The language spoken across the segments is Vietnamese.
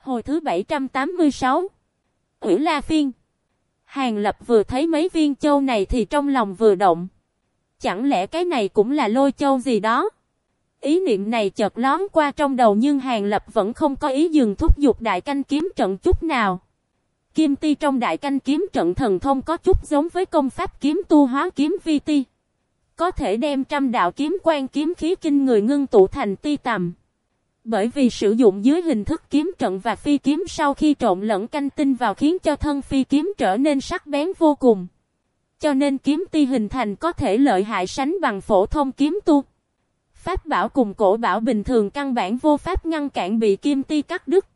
Hồi thứ 786 Ủy La Phiên Hàng Lập vừa thấy mấy viên châu này thì trong lòng vừa động. Chẳng lẽ cái này cũng là lôi châu gì đó? Ý niệm này chợt lón qua trong đầu nhưng Hàng Lập vẫn không có ý dừng thúc giục đại canh kiếm trận chút nào. Kim ti trong đại canh kiếm trận thần thông có chút giống với công pháp kiếm tu hóa kiếm vi ti. Có thể đem trăm đạo kiếm quan kiếm khí kinh người ngưng tụ thành ti tầm. Bởi vì sử dụng dưới hình thức kiếm trận và phi kiếm sau khi trộn lẫn canh tinh vào khiến cho thân phi kiếm trở nên sắc bén vô cùng. Cho nên kiếm ti hình thành có thể lợi hại sánh bằng phổ thông kiếm tu. Pháp bảo cùng cổ bảo bình thường căn bản vô pháp ngăn cản bị kim ti cắt đứt.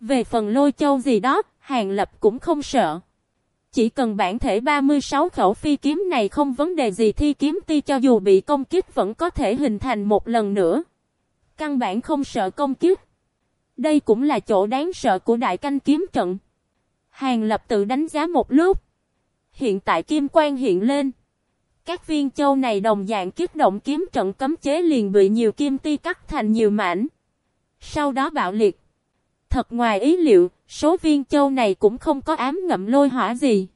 Về phần lôi châu gì đó, Hàng Lập cũng không sợ. Chỉ cần bản thể 36 khẩu phi kiếm này không vấn đề gì thi kiếm ti cho dù bị công kích vẫn có thể hình thành một lần nữa. Căn bản không sợ công kiếp, Đây cũng là chỗ đáng sợ của đại canh kiếm trận. Hàng lập tự đánh giá một lúc. Hiện tại kim quang hiện lên. Các viên châu này đồng dạng kích động kiếm trận cấm chế liền bị nhiều kim ti cắt thành nhiều mảnh. Sau đó bạo liệt. Thật ngoài ý liệu, số viên châu này cũng không có ám ngậm lôi hỏa gì.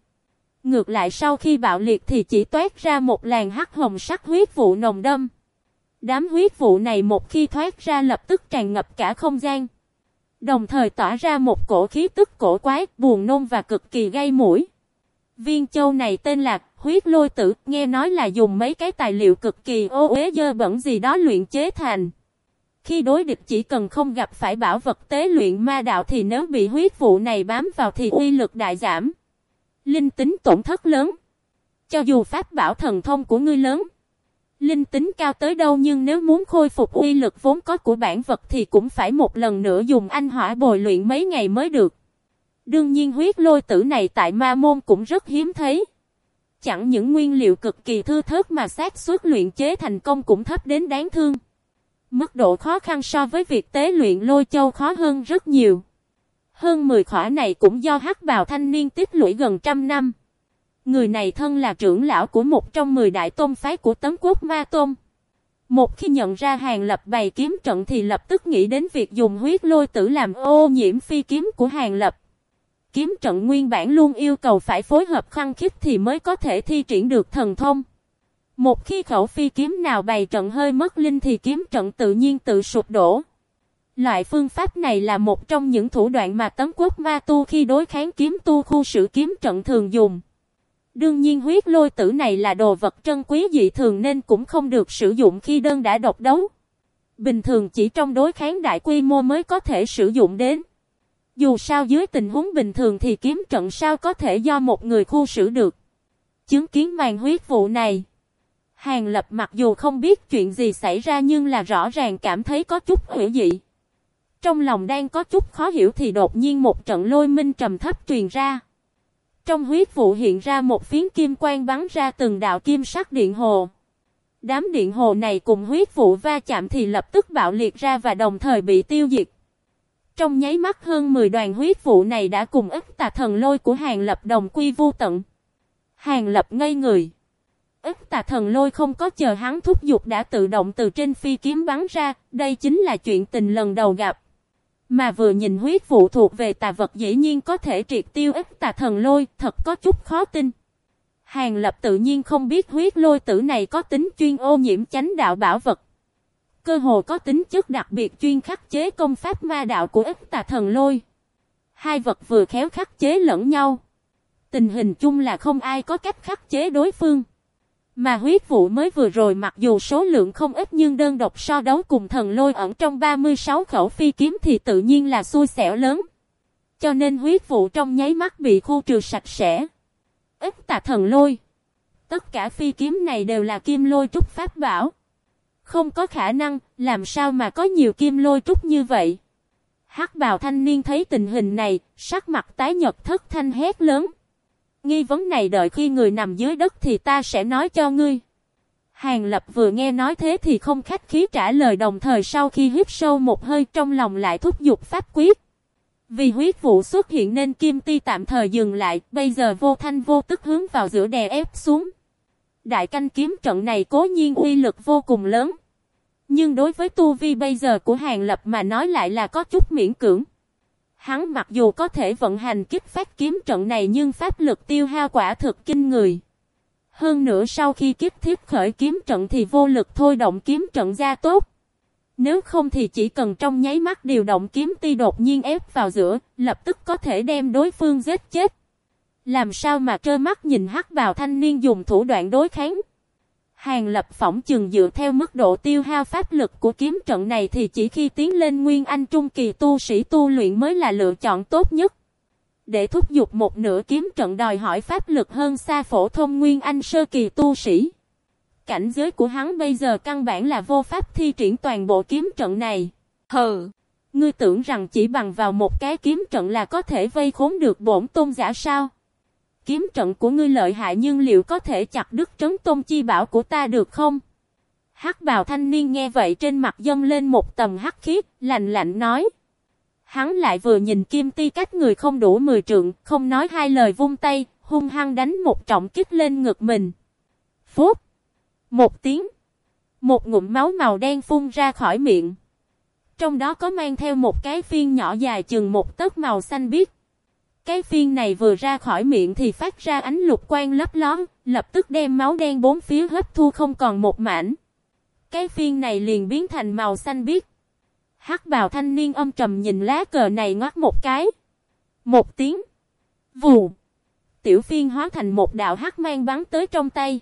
Ngược lại sau khi bạo liệt thì chỉ toát ra một làn hắc hồng sắc huyết vụ nồng đâm. Đám huyết vụ này một khi thoát ra lập tức tràn ngập cả không gian. Đồng thời tỏa ra một cổ khí tức cổ quái, buồn nôn và cực kỳ gây mũi. Viên châu này tên là huyết lôi tử, nghe nói là dùng mấy cái tài liệu cực kỳ ô uế dơ bẩn gì đó luyện chế thành. Khi đối địch chỉ cần không gặp phải bảo vật tế luyện ma đạo thì nếu bị huyết vụ này bám vào thì uy lực đại giảm. Linh tính tổn thất lớn. Cho dù pháp bảo thần thông của ngươi lớn. Linh tính cao tới đâu nhưng nếu muốn khôi phục uy lực vốn có của bản vật thì cũng phải một lần nữa dùng anh hỏa bồi luyện mấy ngày mới được. Đương nhiên huyết lôi tử này tại ma môn cũng rất hiếm thấy. Chẳng những nguyên liệu cực kỳ thư thớt mà xác suất luyện chế thành công cũng thấp đến đáng thương. Mức độ khó khăn so với việc tế luyện lôi châu khó hơn rất nhiều. Hơn 10 khỏa này cũng do hắc bào thanh niên tích lũy gần trăm năm. Người này thân là trưởng lão của một trong 10 đại tôn phái của tấm quốc ma tôn. Một khi nhận ra hàng lập bày kiếm trận thì lập tức nghĩ đến việc dùng huyết lôi tử làm ô nhiễm phi kiếm của hàng lập. Kiếm trận nguyên bản luôn yêu cầu phải phối hợp khăn khít thì mới có thể thi triển được thần thông. Một khi khẩu phi kiếm nào bày trận hơi mất linh thì kiếm trận tự nhiên tự sụp đổ. Loại phương pháp này là một trong những thủ đoạn mà tấm quốc ma tu khi đối kháng kiếm tu khu sử kiếm trận thường dùng. Đương nhiên huyết lôi tử này là đồ vật trân quý dị thường nên cũng không được sử dụng khi đơn đã độc đấu. Bình thường chỉ trong đối kháng đại quy mô mới có thể sử dụng đến. Dù sao dưới tình huống bình thường thì kiếm trận sao có thể do một người khu sử được. Chứng kiến màn huyết vụ này. Hàng lập mặc dù không biết chuyện gì xảy ra nhưng là rõ ràng cảm thấy có chút hữu dị. Trong lòng đang có chút khó hiểu thì đột nhiên một trận lôi minh trầm thấp truyền ra. Trong huyết vụ hiện ra một phiến kim quang bắn ra từng đạo kim sắc điện hồ. Đám điện hồ này cùng huyết vụ va chạm thì lập tức bạo liệt ra và đồng thời bị tiêu diệt. Trong nháy mắt hơn 10 đoàn huyết vụ này đã cùng ức tà thần lôi của hàng lập đồng quy vô tận. Hàng lập ngây người. Ức tà thần lôi không có chờ hắn thúc giục đã tự động từ trên phi kiếm bắn ra, đây chính là chuyện tình lần đầu gặp. Mà vừa nhìn huyết vụ thuộc về tà vật dĩ nhiên có thể triệt tiêu ức tà thần lôi, thật có chút khó tin. Hàng lập tự nhiên không biết huyết lôi tử này có tính chuyên ô nhiễm chánh đạo bảo vật. Cơ hồ có tính chất đặc biệt chuyên khắc chế công pháp ma đạo của ức tà thần lôi. Hai vật vừa khéo khắc chế lẫn nhau. Tình hình chung là không ai có cách khắc chế đối phương. Mà huyết vụ mới vừa rồi mặc dù số lượng không ít nhưng đơn độc so đấu cùng thần lôi ẩn trong 36 khẩu phi kiếm thì tự nhiên là xui xẻo lớn. Cho nên huyết vụ trong nháy mắt bị khu trừ sạch sẽ. Ít tà thần lôi. Tất cả phi kiếm này đều là kim lôi trúc pháp bảo. Không có khả năng, làm sao mà có nhiều kim lôi trúc như vậy? hắc bào thanh niên thấy tình hình này, sắc mặt tái nhật thất thanh hét lớn. Nghi vấn này đợi khi người nằm dưới đất thì ta sẽ nói cho ngươi. Hàng lập vừa nghe nói thế thì không khách khí trả lời đồng thời sau khi hít sâu một hơi trong lòng lại thúc giục pháp quyết. Vì huyết vụ xuất hiện nên kim ti tạm thời dừng lại, bây giờ vô thanh vô tức hướng vào giữa đè ép xuống. Đại canh kiếm trận này cố nhiên uy lực vô cùng lớn. Nhưng đối với tu vi bây giờ của hàng lập mà nói lại là có chút miễn cưỡng. Hắn mặc dù có thể vận hành kích phát kiếm trận này nhưng pháp lực tiêu hao quả thực kinh người. Hơn nữa sau khi kiếp thiết khởi kiếm trận thì vô lực thôi động kiếm trận ra tốt. Nếu không thì chỉ cần trong nháy mắt điều động kiếm ti đột nhiên ép vào giữa, lập tức có thể đem đối phương giết chết. Làm sao mà trơ mắt nhìn hắc bào thanh niên dùng thủ đoạn đối kháng. Hàng lập phỏng chừng dựa theo mức độ tiêu hao pháp lực của kiếm trận này thì chỉ khi tiến lên Nguyên Anh Trung Kỳ tu sĩ tu luyện mới là lựa chọn tốt nhất. Để thúc giục một nửa kiếm trận đòi hỏi pháp lực hơn xa phổ thông Nguyên Anh Sơ Kỳ tu sĩ. Cảnh giới của hắn bây giờ căn bản là vô pháp thi triển toàn bộ kiếm trận này. Hừ! Ngươi tưởng rằng chỉ bằng vào một cái kiếm trận là có thể vây khốn được bổn tôn giả sao? Kiếm trận của ngươi lợi hại nhưng liệu có thể chặt đứt trấn tôn chi bảo của ta được không? Hắc bào thanh niên nghe vậy trên mặt dâng lên một tầm hắc khí, lạnh lạnh nói. Hắn lại vừa nhìn kim ti cách người không đủ mười trượng, không nói hai lời vung tay, hung hăng đánh một trọng kích lên ngực mình. Phút! Một tiếng! Một ngụm máu màu đen phun ra khỏi miệng. Trong đó có mang theo một cái phiên nhỏ dài chừng một tấc màu xanh biếc. Cái phiên này vừa ra khỏi miệng thì phát ra ánh lục quang lấp lón, lập tức đem máu đen bốn phía hấp thu không còn một mảnh. Cái phiên này liền biến thành màu xanh biếc. Hắc bào thanh niên âm trầm nhìn lá cờ này ngoắt một cái. Một tiếng. Vù. Tiểu phiên hóa thành một đạo hắc mang bắn tới trong tay.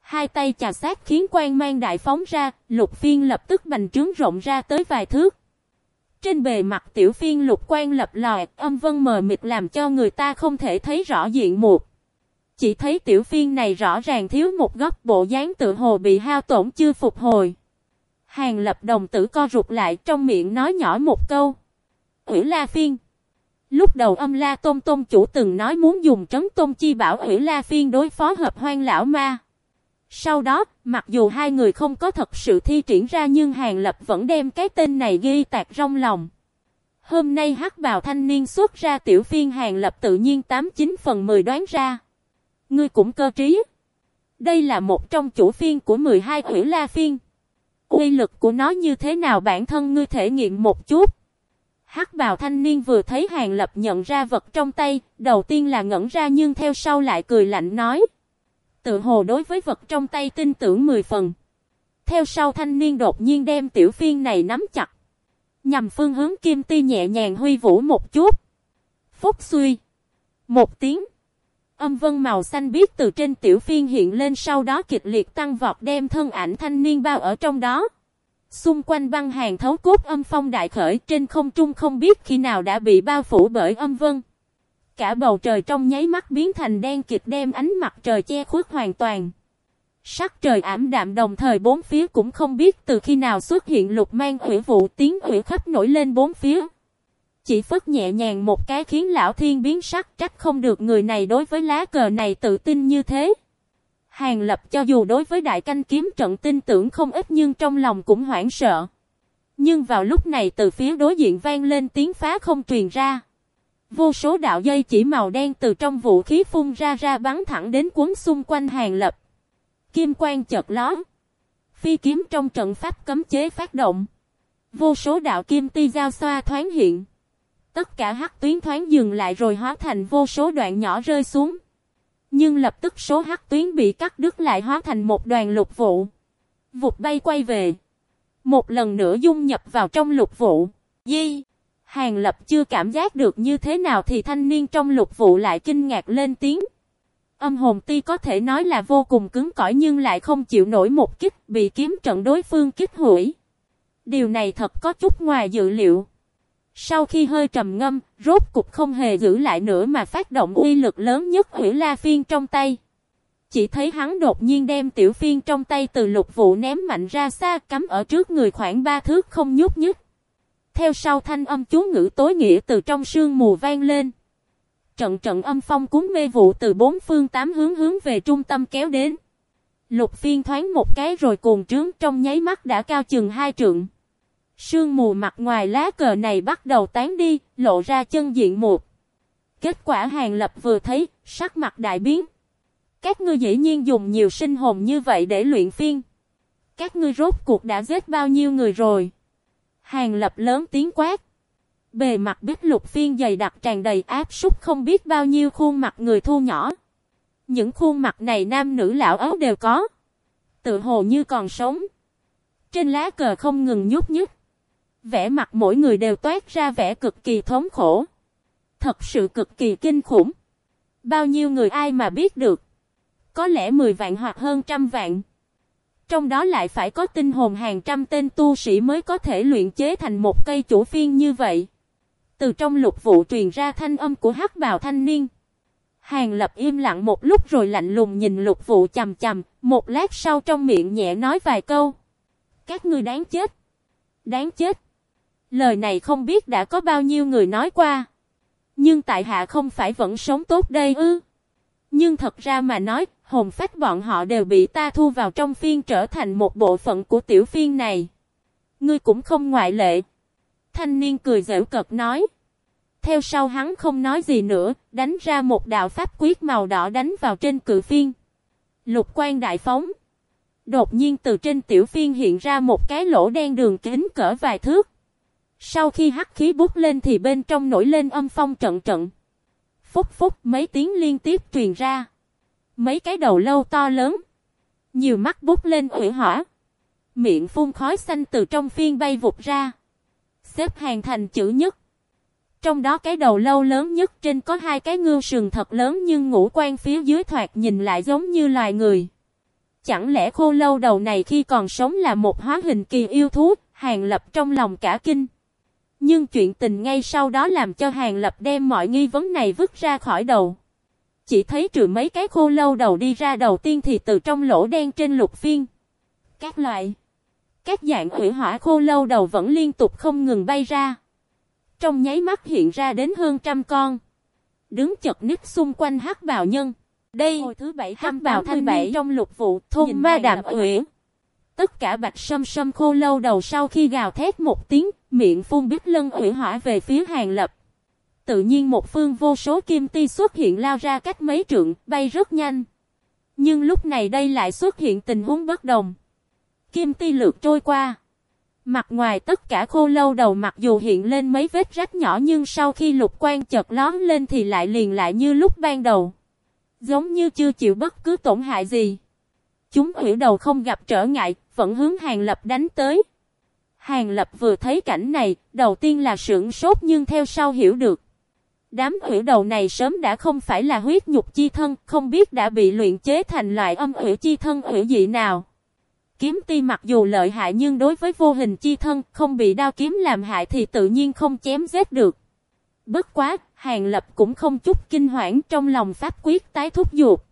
Hai tay chà sát khiến quang mang đại phóng ra, lục phiên lập tức bành trướng rộng ra tới vài thước. Trên bề mặt tiểu phiên lục quan lập lòi, âm vân mờ mịt làm cho người ta không thể thấy rõ diện mục Chỉ thấy tiểu phiên này rõ ràng thiếu một góc bộ dáng tự hồ bị hao tổn chưa phục hồi. Hàng lập đồng tử co rụt lại trong miệng nói nhỏ một câu. Ủy la phiên. Lúc đầu âm la tôn tôn chủ từng nói muốn dùng trấn tôn chi bảo ủy la phiên đối phó hợp hoang lão ma. Sau đó, mặc dù hai người không có thật sự thi triển ra nhưng Hàng Lập vẫn đem cái tên này ghi tạc trong lòng. Hôm nay hắc bào thanh niên xuất ra tiểu phiên Hàng Lập tự nhiên 89 phần 10 đoán ra. Ngươi cũng cơ trí. Đây là một trong chủ phiên của 12 quỷ la phiên. Uy lực của nó như thế nào bản thân ngươi thể nghiệm một chút. Hắc bào thanh niên vừa thấy Hàng Lập nhận ra vật trong tay, đầu tiên là ngẩn ra nhưng theo sau lại cười lạnh nói tự hồ đối với vật trong tay tin tưởng 10 phần. Theo sau thanh niên đột nhiên đem tiểu phiên này nắm chặt. Nhằm phương hướng kim ti nhẹ nhàng huy vũ một chút. Phúc suy. Một tiếng. Âm vân màu xanh biết từ trên tiểu phiên hiện lên sau đó kịch liệt tăng vọt đem thân ảnh thanh niên bao ở trong đó. Xung quanh băng hàng thấu cốt âm phong đại khởi trên không trung không biết khi nào đã bị bao phủ bởi âm vân cả bầu trời trong nháy mắt biến thành đen kịt đem ánh mặt trời che khuất hoàn toàn. Sắc trời ảm đạm đồng thời bốn phía cũng không biết từ khi nào xuất hiện lục mang hủy vụ tiếng hủy khắp nổi lên bốn phía. Chỉ phất nhẹ nhàng một cái khiến lão thiên biến sắc, trách không được người này đối với lá cờ này tự tin như thế. Hàng lập cho dù đối với đại canh kiếm trận tin tưởng không ít nhưng trong lòng cũng hoảng sợ. Nhưng vào lúc này từ phía đối diện vang lên tiếng phá không truyền ra. Vô số đạo dây chỉ màu đen từ trong vũ khí phun ra ra bắn thẳng đến cuốn xung quanh hàng lập. Kim quang chợt lóe. Phi kiếm trong trận pháp cấm chế phát động. Vô số đạo kim ti giao xoa thoáng hiện. Tất cả hắc tuyến thoáng dừng lại rồi hóa thành vô số đoạn nhỏ rơi xuống. Nhưng lập tức số hắc tuyến bị cắt đứt lại hóa thành một đoàn lục vụ. Vụt bay quay về. Một lần nữa dung nhập vào trong lục vụ. Di. Hàng lập chưa cảm giác được như thế nào thì thanh niên trong lục vụ lại kinh ngạc lên tiếng. Âm hồn ti có thể nói là vô cùng cứng cỏi nhưng lại không chịu nổi một kích bị kiếm trận đối phương kích hủy. Điều này thật có chút ngoài dự liệu. Sau khi hơi trầm ngâm, rốt cục không hề giữ lại nữa mà phát động uy lực lớn nhất hủy la phiên trong tay. Chỉ thấy hắn đột nhiên đem tiểu phiên trong tay từ lục vụ ném mạnh ra xa cắm ở trước người khoảng ba thước không nhúc nhích. Theo sau thanh âm chú ngữ tối nghĩa từ trong sương mù vang lên. Trận trận âm phong cuốn mê vụ từ bốn phương tám hướng hướng về trung tâm kéo đến. Lục phiên thoáng một cái rồi cuồng trướng trong nháy mắt đã cao chừng hai trượng. Sương mù mặt ngoài lá cờ này bắt đầu tán đi, lộ ra chân diện một. Kết quả hàng lập vừa thấy, sắc mặt đại biến. Các ngươi dĩ nhiên dùng nhiều sinh hồn như vậy để luyện phiên. Các ngươi rốt cuộc đã giết bao nhiêu người rồi? Hàng lập lớn tiếng quát. Bề mặt bích lục phiên dày đặc tràn đầy áp súc không biết bao nhiêu khuôn mặt người thu nhỏ. Những khuôn mặt này nam nữ lão ấu đều có. Tự hồ như còn sống. Trên lá cờ không ngừng nhúc nhích. Vẻ mặt mỗi người đều toát ra vẻ cực kỳ thống khổ. Thật sự cực kỳ kinh khủng. Bao nhiêu người ai mà biết được. Có lẽ 10 vạn hoặc hơn trăm vạn. Trong đó lại phải có tinh hồn hàng trăm tên tu sĩ mới có thể luyện chế thành một cây chủ phiên như vậy. Từ trong lục vụ truyền ra thanh âm của hắc bào thanh niên. Hàng lập im lặng một lúc rồi lạnh lùng nhìn lục vụ chầm chầm, một lát sau trong miệng nhẹ nói vài câu. Các ngươi đáng chết. Đáng chết. Lời này không biết đã có bao nhiêu người nói qua. Nhưng tại hạ không phải vẫn sống tốt đây ư. Nhưng thật ra mà nói, hồn phách bọn họ đều bị ta thu vào trong phiên trở thành một bộ phận của tiểu phiên này. Ngươi cũng không ngoại lệ. Thanh niên cười dễu cợt nói. Theo sau hắn không nói gì nữa, đánh ra một đạo pháp quyết màu đỏ đánh vào trên cự phiên. Lục quan đại phóng. Đột nhiên từ trên tiểu phiên hiện ra một cái lỗ đen đường kính cỡ vài thước. Sau khi hắc khí bút lên thì bên trong nổi lên âm phong trận trận. Phúc phúc mấy tiếng liên tiếp truyền ra. Mấy cái đầu lâu to lớn. Nhiều mắt bút lên hủy hỏa. Miệng phun khói xanh từ trong phiên bay vụt ra. Xếp hàng thành chữ nhất. Trong đó cái đầu lâu lớn nhất trên có hai cái ngưu sừng thật lớn nhưng ngũ quan phía dưới thoạt nhìn lại giống như loài người. Chẳng lẽ khô lâu đầu này khi còn sống là một hóa hình kỳ yêu thú, hàng lập trong lòng cả kinh. Nhưng chuyện tình ngay sau đó làm cho hàng lập đem mọi nghi vấn này vứt ra khỏi đầu. Chỉ thấy trừ mấy cái khô lâu đầu đi ra đầu tiên thì từ trong lỗ đen trên lục phiên. Các loại. Các dạng hủy hỏa khô lâu đầu vẫn liên tục không ngừng bay ra. Trong nháy mắt hiện ra đến hơn trăm con. Đứng chật ních xung quanh hắc bào nhân. Đây, hồi thứ bảy hắc bào thanh bảy trong lục vụ thôn ma đạm uyển. Tất cả bạch sâm sâm khô lâu đầu sau khi gào thét một tiếng, miệng phun biết lân ủy hỏa về phía hàng lập. Tự nhiên một phương vô số kim ti xuất hiện lao ra cách mấy trượng, bay rất nhanh. Nhưng lúc này đây lại xuất hiện tình huống bất đồng. Kim ti lượt trôi qua. Mặt ngoài tất cả khô lâu đầu mặc dù hiện lên mấy vết rách nhỏ nhưng sau khi lục quan chợt lón lên thì lại liền lại như lúc ban đầu. Giống như chưa chịu bất cứ tổn hại gì. Chúng hủy đầu không gặp trở ngại, vẫn hướng Hàng Lập đánh tới. Hàng Lập vừa thấy cảnh này, đầu tiên là sững sốt nhưng theo sau hiểu được. Đám hủy đầu này sớm đã không phải là huyết nhục chi thân, không biết đã bị luyện chế thành loại âm hủy chi thân hủy dị nào. Kiếm ti mặc dù lợi hại nhưng đối với vô hình chi thân không bị đao kiếm làm hại thì tự nhiên không chém giết được. Bất quá, Hàng Lập cũng không chút kinh hoảng trong lòng pháp quyết tái thúc dục.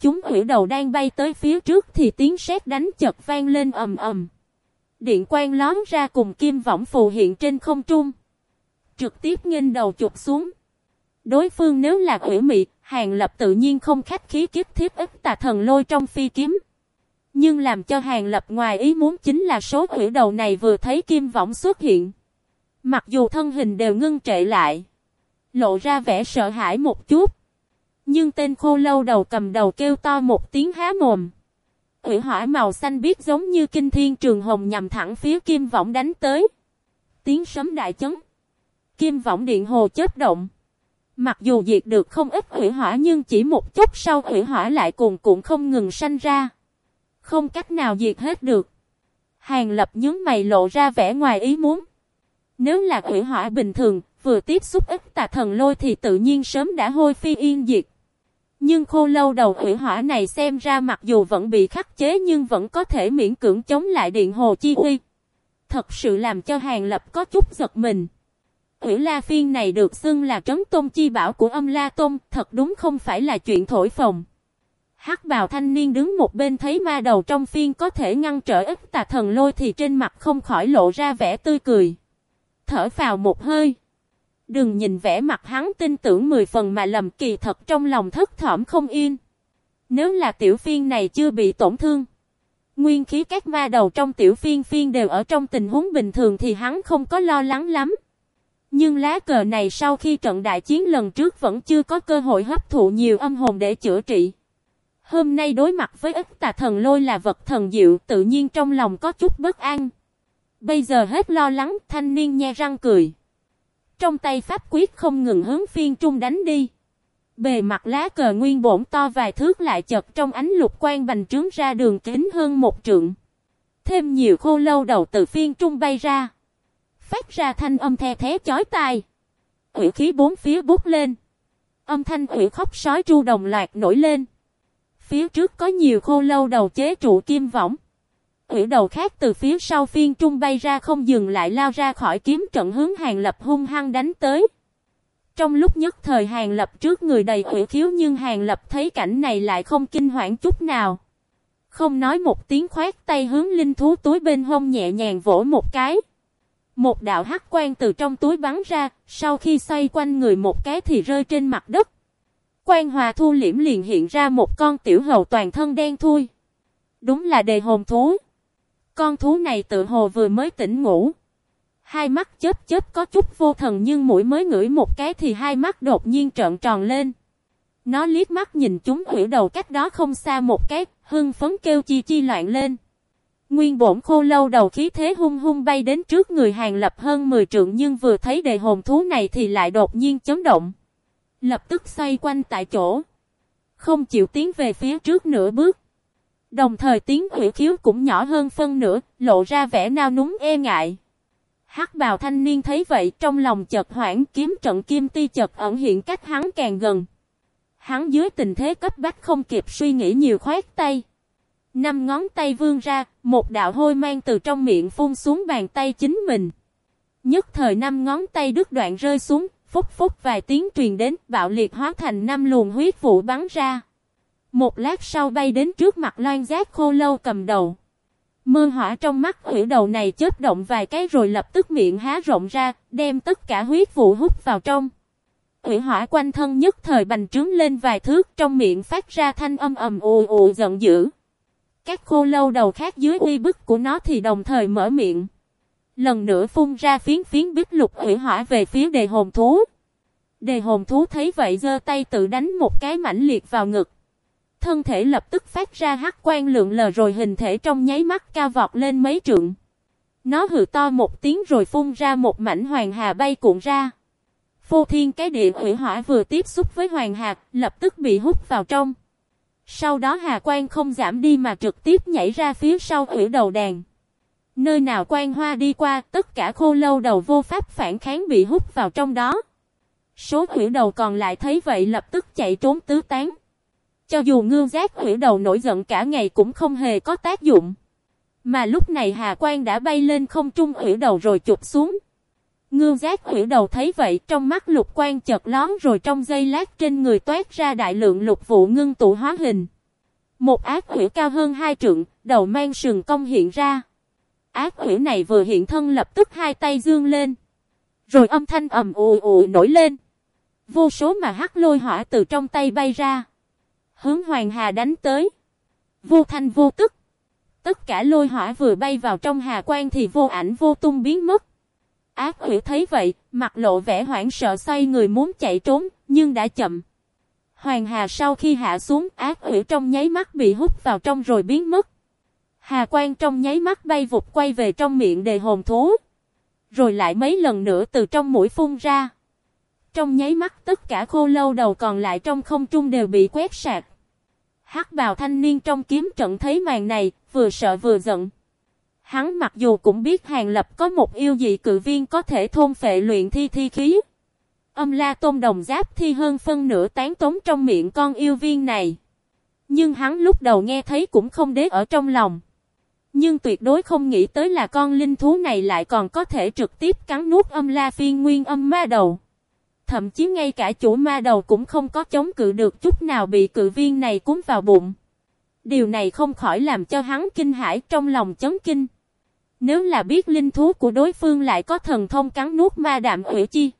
Chúng hủy đầu đang bay tới phía trước thì tiếng sét đánh chật vang lên ầm ầm. Điện quang lón ra cùng kim võng phù hiện trên không trung. Trực tiếp nghênh đầu chụp xuống. Đối phương nếu là hủy mị, hàng lập tự nhiên không khách khí kiếp thiếp ức tà thần lôi trong phi kiếm. Nhưng làm cho hàng lập ngoài ý muốn chính là số hủy đầu này vừa thấy kim võng xuất hiện. Mặc dù thân hình đều ngưng trệ lại. Lộ ra vẻ sợ hãi một chút. Nhưng tên khô lâu đầu cầm đầu kêu to một tiếng há mồm. Ủy hỏa màu xanh biết giống như kinh thiên trường hồng nhằm thẳng phía kim võng đánh tới. Tiếng sấm đại chấn. Kim võng điện hồ chết động. Mặc dù diệt được không ít hủy hỏa nhưng chỉ một chút sau hủy hỏa lại cuồn cuộn không ngừng sanh ra. Không cách nào diệt hết được. Hàng lập nhướng mày lộ ra vẻ ngoài ý muốn. Nếu là hủy hỏa bình thường, vừa tiếp xúc ít tà thần lôi thì tự nhiên sớm đã hôi phi yên diệt. Nhưng khô lâu đầu hủy hỏa này xem ra mặc dù vẫn bị khắc chế nhưng vẫn có thể miễn cưỡng chống lại điện hồ chi uy. Thật sự làm cho hàng lập có chút giật mình. Hủy la phiên này được xưng là trấn tôn chi bảo của âm la tôn, thật đúng không phải là chuyện thổi phồng. hắc bào thanh niên đứng một bên thấy ma đầu trong phiên có thể ngăn trở ức tà thần lôi thì trên mặt không khỏi lộ ra vẻ tươi cười. Thở vào một hơi. Đừng nhìn vẻ mặt hắn tin tưởng mười phần mà lầm kỳ thật trong lòng thất thỏm không yên. Nếu là tiểu phiên này chưa bị tổn thương. Nguyên khí các ma đầu trong tiểu phiên phiên đều ở trong tình huống bình thường thì hắn không có lo lắng lắm. Nhưng lá cờ này sau khi trận đại chiến lần trước vẫn chưa có cơ hội hấp thụ nhiều âm hồn để chữa trị. Hôm nay đối mặt với ức tà thần lôi là vật thần diệu, tự nhiên trong lòng có chút bất an. Bây giờ hết lo lắng, thanh niên nhe răng cười. Trong tay pháp quyết không ngừng hướng phiên trung đánh đi. Bề mặt lá cờ nguyên bổn to vài thước lại chật trong ánh lục quang bành trướng ra đường kính hơn một trượng. Thêm nhiều khô lâu đầu từ phiên trung bay ra. Phát ra thanh âm the thế chói tai. Ủy khí bốn phía bút lên. Âm thanh ủy khóc sói tru đồng loạt nổi lên. Phía trước có nhiều khô lâu đầu chế trụ kim võng. Ủy đầu khác từ phía sau phiên trung bay ra không dừng lại lao ra khỏi kiếm trận hướng hàng lập hung hăng đánh tới. Trong lúc nhất thời hàng lập trước người đầy ủy khiếu nhưng hàng lập thấy cảnh này lại không kinh hoảng chút nào. Không nói một tiếng khoát tay hướng linh thú túi bên hông nhẹ nhàng vỗ một cái. Một đạo hắc quang từ trong túi bắn ra, sau khi xoay quanh người một cái thì rơi trên mặt đất. Quan hòa thu liễm liền hiện ra một con tiểu hầu toàn thân đen thui. Đúng là đề hồn thú. Con thú này tự hồ vừa mới tỉnh ngủ. Hai mắt chớp chớp có chút vô thần nhưng mũi mới ngửi một cái thì hai mắt đột nhiên trợn tròn lên. Nó liếc mắt nhìn chúng hủy đầu cách đó không xa một cái, hưng phấn kêu chi chi loạn lên. Nguyên bổn khô lâu đầu khí thế hung hung bay đến trước người hàng lập hơn 10 trượng nhưng vừa thấy đề hồn thú này thì lại đột nhiên chấn động. Lập tức xoay quanh tại chỗ. Không chịu tiến về phía trước nửa bước. Đồng thời tiếng hủy khiếu cũng nhỏ hơn phân nửa, lộ ra vẻ nao núng e ngại. hắc bào thanh niên thấy vậy trong lòng chợt hoảng kiếm trận kim ti chợt ẩn hiện cách hắn càng gần. Hắn dưới tình thế cấp bách không kịp suy nghĩ nhiều khoát tay. Năm ngón tay vươn ra, một đạo hôi mang từ trong miệng phun xuống bàn tay chính mình. Nhất thời năm ngón tay đứt đoạn rơi xuống, phúc phúc vài tiếng truyền đến, bạo liệt hóa thành năm luồng huyết vụ bắn ra. Một lát sau bay đến trước mặt loan giác khô lâu cầm đầu. Mơ hỏa trong mắt hủy đầu này chết động vài cái rồi lập tức miệng há rộng ra, đem tất cả huyết vụ hút vào trong. Hủy hỏa quanh thân nhất thời bành trướng lên vài thước trong miệng phát ra thanh âm ầm ù ù giận dữ. Các khô lâu đầu khác dưới uy bức của nó thì đồng thời mở miệng. Lần nữa phun ra phiến phiến bích lục hủy hỏa về phía đề hồn thú. Đề hồn thú thấy vậy giơ tay tự đánh một cái mãnh liệt vào ngực. Thân thể lập tức phát ra hắc quan lượng lờ rồi hình thể trong nháy mắt cao vọt lên mấy trượng. Nó hừ to một tiếng rồi phun ra một mảnh hoàng hà bay cuộn ra. Phô thiên cái địa hủy hỏa vừa tiếp xúc với hoàng hà, lập tức bị hút vào trong. Sau đó hà quan không giảm đi mà trực tiếp nhảy ra phía sau hủy đầu đàn. Nơi nào quan hoa đi qua, tất cả khô lâu đầu vô pháp phản kháng bị hút vào trong đó. Số hủy đầu còn lại thấy vậy lập tức chạy trốn tứ tán. Cho dù ngương giác hủy đầu nổi giận cả ngày cũng không hề có tác dụng. Mà lúc này Hà Quan đã bay lên không trung hủy đầu rồi chụp xuống. Ngư giác hủy đầu thấy vậy trong mắt lục quan chợt lón rồi trong giây lát trên người toát ra đại lượng lục vụ ngưng tụ hóa hình. Một ác hủy cao hơn hai trượng, đầu mang sừng công hiện ra. Ác hủy này vừa hiện thân lập tức hai tay dương lên. Rồi âm thanh ầm ù ù nổi lên. Vô số mà hắc lôi hỏa từ trong tay bay ra. Hướng Hoàng Hà đánh tới. Vô thanh vô tức. Tất cả lôi hỏa vừa bay vào trong hà quan thì vô ảnh vô tung biến mất. Ác quỷ thấy vậy, mặt lộ vẻ hoảng sợ xoay người muốn chạy trốn, nhưng đã chậm. Hoàng Hà sau khi hạ xuống, ác quỷ trong nháy mắt bị hút vào trong rồi biến mất. Hà quan trong nháy mắt bay vụt quay về trong miệng đề hồn thú. Rồi lại mấy lần nữa từ trong mũi phun ra. Trong nháy mắt tất cả khô lâu đầu còn lại trong không trung đều bị quét sạc. Hắc bào thanh niên trong kiếm trận thấy màn này, vừa sợ vừa giận. Hắn mặc dù cũng biết Hàng Lập có một yêu dị cự viên có thể thôn phệ luyện thi thi khí. Âm la tôn đồng giáp thi hơn phân nửa tán tống trong miệng con yêu viên này. Nhưng hắn lúc đầu nghe thấy cũng không đế ở trong lòng. Nhưng tuyệt đối không nghĩ tới là con linh thú này lại còn có thể trực tiếp cắn nuốt âm la phiên nguyên âm ma đầu. Thậm chí ngay cả chủ ma đầu cũng không có chống cự được chút nào bị cự viên này cúng vào bụng. Điều này không khỏi làm cho hắn kinh hãi trong lòng chấn kinh. Nếu là biết linh thú của đối phương lại có thần thông cắn nuốt ma đạm ủy chi,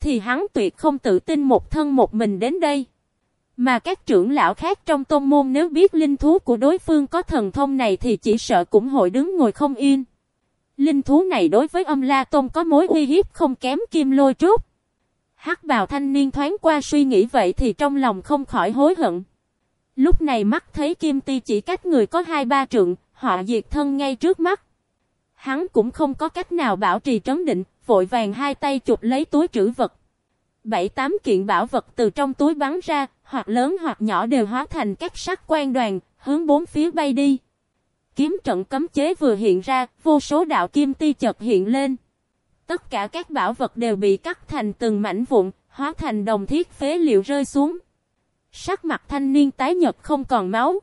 thì hắn tuyệt không tự tin một thân một mình đến đây. Mà các trưởng lão khác trong tôn môn nếu biết linh thú của đối phương có thần thông này thì chỉ sợ cũng hội đứng ngồi không yên. Linh thú này đối với âm la tôn có mối uy hiếp không kém kim lôi trúc. Hắc bào thanh niên thoáng qua suy nghĩ vậy thì trong lòng không khỏi hối hận. Lúc này mắt thấy kim ti chỉ cách người có hai ba trượng, họ diệt thân ngay trước mắt. Hắn cũng không có cách nào bảo trì trấn định, vội vàng hai tay chụp lấy túi trữ vật. Bảy tám kiện bảo vật từ trong túi bắn ra, hoặc lớn hoặc nhỏ đều hóa thành các sắc quan đoàn, hướng bốn phía bay đi. Kiếm trận cấm chế vừa hiện ra, vô số đạo kim ti chợt hiện lên. Tất cả các bảo vật đều bị cắt thành từng mảnh vụn, hóa thành đồng thiết phế liệu rơi xuống. Sắc mặt thanh niên tái nhật không còn máu.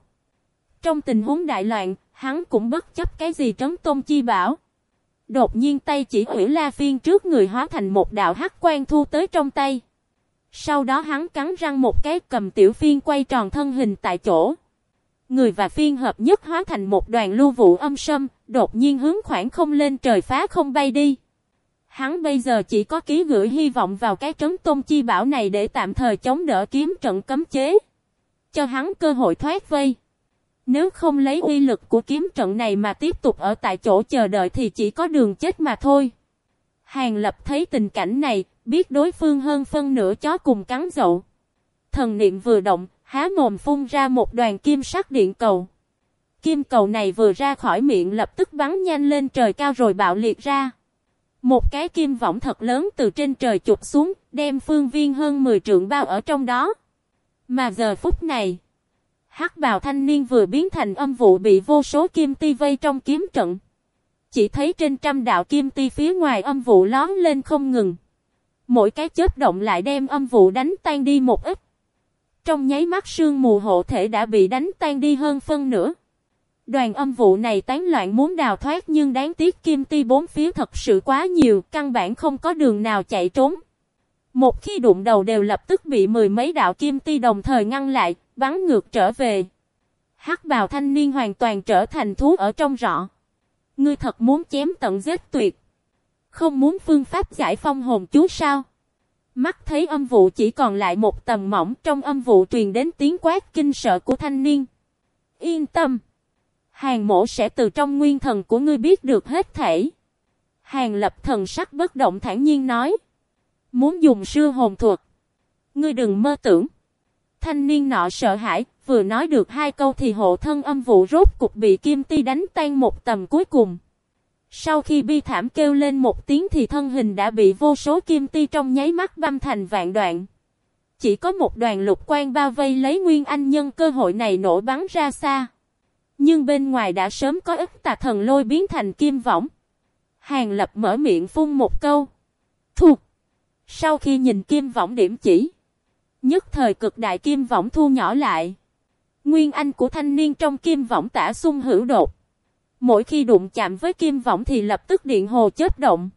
Trong tình huống đại loạn, hắn cũng bất chấp cái gì trấn tôn chi bảo. Đột nhiên tay chỉ hủy la phiên trước người hóa thành một đạo hắc quan thu tới trong tay. Sau đó hắn cắn răng một cái cầm tiểu phiên quay tròn thân hình tại chỗ. Người và phiên hợp nhất hóa thành một đoàn lưu vụ âm sâm, đột nhiên hướng khoảng không lên trời phá không bay đi. Hắn bây giờ chỉ có ký gửi hy vọng vào cái trấn tôn chi bảo này để tạm thời chống đỡ kiếm trận cấm chế. Cho hắn cơ hội thoát vây. Nếu không lấy uy lực của kiếm trận này mà tiếp tục ở tại chỗ chờ đợi thì chỉ có đường chết mà thôi. Hàng lập thấy tình cảnh này, biết đối phương hơn phân nửa chó cùng cắn dậu. Thần niệm vừa động, há mồm phun ra một đoàn kim sắc điện cầu. Kim cầu này vừa ra khỏi miệng lập tức bắn nhanh lên trời cao rồi bạo liệt ra. Một cái kim võng thật lớn từ trên trời chụp xuống, đem phương viên hơn 10 trượng bao ở trong đó. Mà giờ phút này, hắc bào thanh niên vừa biến thành âm vụ bị vô số kim ti vây trong kiếm trận. Chỉ thấy trên trăm đạo kim ti phía ngoài âm vụ lón lên không ngừng. Mỗi cái chớp động lại đem âm vụ đánh tan đi một ít. Trong nháy mắt sương mù hộ thể đã bị đánh tan đi hơn phân nửa. Đoàn âm vụ này tán loạn muốn đào thoát nhưng đáng tiếc kim ti bốn phía thật sự quá nhiều, căn bản không có đường nào chạy trốn. Một khi đụng đầu đều lập tức bị mười mấy đạo kim ti đồng thời ngăn lại, bắn ngược trở về. Hắc bào thanh niên hoàn toàn trở thành thú ở trong rọ. Ngươi thật muốn chém tận giết tuyệt. Không muốn phương pháp giải phong hồn chú sao? Mắt thấy âm vụ chỉ còn lại một tầng mỏng trong âm vụ truyền đến tiếng quát kinh sợ của thanh niên. Yên tâm. Hàng mổ sẽ từ trong nguyên thần của ngươi biết được hết thể. Hàng lập thần sắc bất động thản nhiên nói. Muốn dùng sư hồn thuật. Ngươi đừng mơ tưởng. Thanh niên nọ sợ hãi, vừa nói được hai câu thì hộ thân âm vụ rốt cục bị kim ti đánh tan một tầm cuối cùng. Sau khi bi thảm kêu lên một tiếng thì thân hình đã bị vô số kim ti trong nháy mắt băm thành vạn đoạn. Chỉ có một đoàn lục quan bao vây lấy Nguyên Anh nhân cơ hội này nổ bắn ra xa. Nhưng bên ngoài đã sớm có ít tà thần lôi biến thành kim võng. Hàng lập mở miệng phun một câu. Thuộc. Sau khi nhìn kim võng điểm chỉ. Nhất thời cực đại kim võng thu nhỏ lại. Nguyên anh của thanh niên trong kim võng tả xung hữu đột. Mỗi khi đụng chạm với kim võng thì lập tức điện hồ chết động.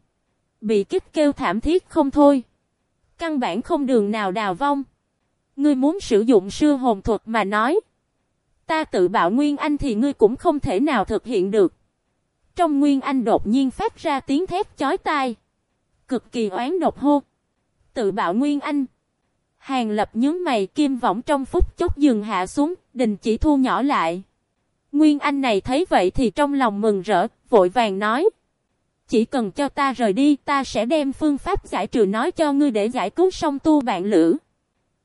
Bị kích kêu thảm thiết không thôi. Căn bản không đường nào đào vong. Ngươi muốn sử dụng sư hồn thuật mà nói. Ta tự bảo Nguyên Anh thì ngươi cũng không thể nào thực hiện được. Trong Nguyên Anh đột nhiên phát ra tiếng thét chói tai. Cực kỳ oán độc hô. Tự bảo Nguyên Anh. Hàng lập nhướng mày kim võng trong phút chốc dừng hạ xuống, đình chỉ thu nhỏ lại. Nguyên Anh này thấy vậy thì trong lòng mừng rỡ, vội vàng nói. Chỉ cần cho ta rời đi, ta sẽ đem phương pháp giải trừ nói cho ngươi để giải cứu song tu bạn lữ.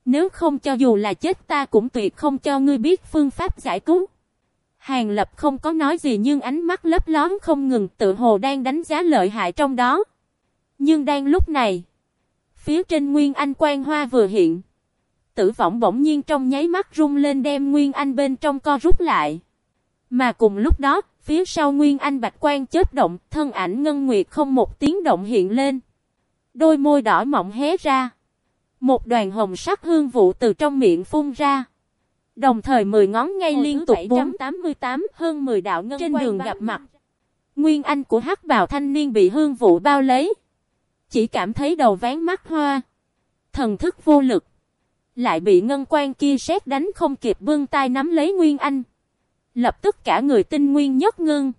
Nếu không cho dù là chết ta cũng tuyệt không cho ngươi biết phương pháp giải cứu. Hàng lập không có nói gì nhưng ánh mắt lấp lón không ngừng tự hồ đang đánh giá lợi hại trong đó. Nhưng đang lúc này, phía trên Nguyên Anh quan hoa vừa hiện. Tử vọng bỗng nhiên trong nháy mắt rung lên đem Nguyên Anh bên trong co rút lại. Mà cùng lúc đó, phía sau Nguyên Anh bạch quan chết động, thân ảnh ngân nguyệt không một tiếng động hiện lên. Đôi môi đỏ mọng hé ra. Một đoàn hồng sắc hương vụ từ trong miệng phun ra. Đồng thời 10 ngón ngay Hồi liên tục 488 hơn 10 đạo ngân trên đường gặp mặt. Nguyên Anh của hắc bào thanh niên bị hương vụ bao lấy. Chỉ cảm thấy đầu ván mắt hoa. Thần thức vô lực. Lại bị ngân quan kia xét đánh không kịp bưng tay nắm lấy Nguyên Anh. Lập tức cả người tinh nguyên nhất ngưng.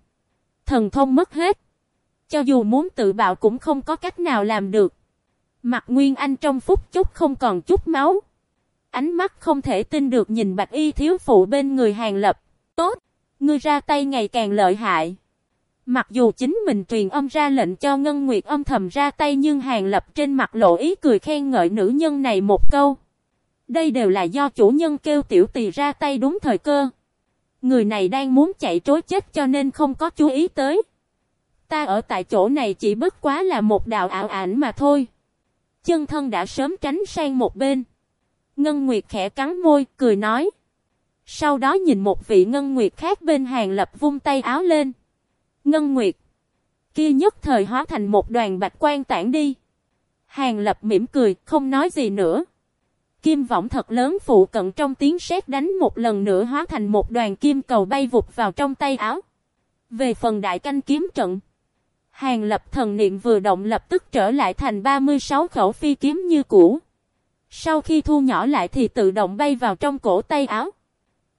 Thần thông mất hết. Cho dù muốn tự bạo cũng không có cách nào làm được. Mặt Nguyên Anh trong phút chốc không còn chút máu. Ánh mắt không thể tin được nhìn bạch y thiếu phụ bên người hàng lập. Tốt, ngươi ra tay ngày càng lợi hại. Mặc dù chính mình truyền âm ra lệnh cho Ngân Nguyệt âm thầm ra tay nhưng hàng lập trên mặt lộ ý cười khen ngợi nữ nhân này một câu. Đây đều là do chủ nhân kêu tiểu tỳ ra tay đúng thời cơ. Người này đang muốn chạy trối chết cho nên không có chú ý tới. Ta ở tại chỗ này chỉ bất quá là một đạo ảo ảnh mà thôi. Chân thân đã sớm tránh sang một bên. Ngân Nguyệt khẽ cắn môi, cười nói. Sau đó nhìn một vị Ngân Nguyệt khác bên hàng lập vung tay áo lên. Ngân Nguyệt. Kia nhất thời hóa thành một đoàn bạch quan tản đi. Hàng lập mỉm cười, không nói gì nữa. Kim võng thật lớn phụ cận trong tiếng sét đánh một lần nữa hóa thành một đoàn kim cầu bay vụt vào trong tay áo. Về phần đại canh kiếm trận. Hàng lập thần niệm vừa động lập tức trở lại thành 36 khẩu phi kiếm như cũ. Sau khi thu nhỏ lại thì tự động bay vào trong cổ tay áo.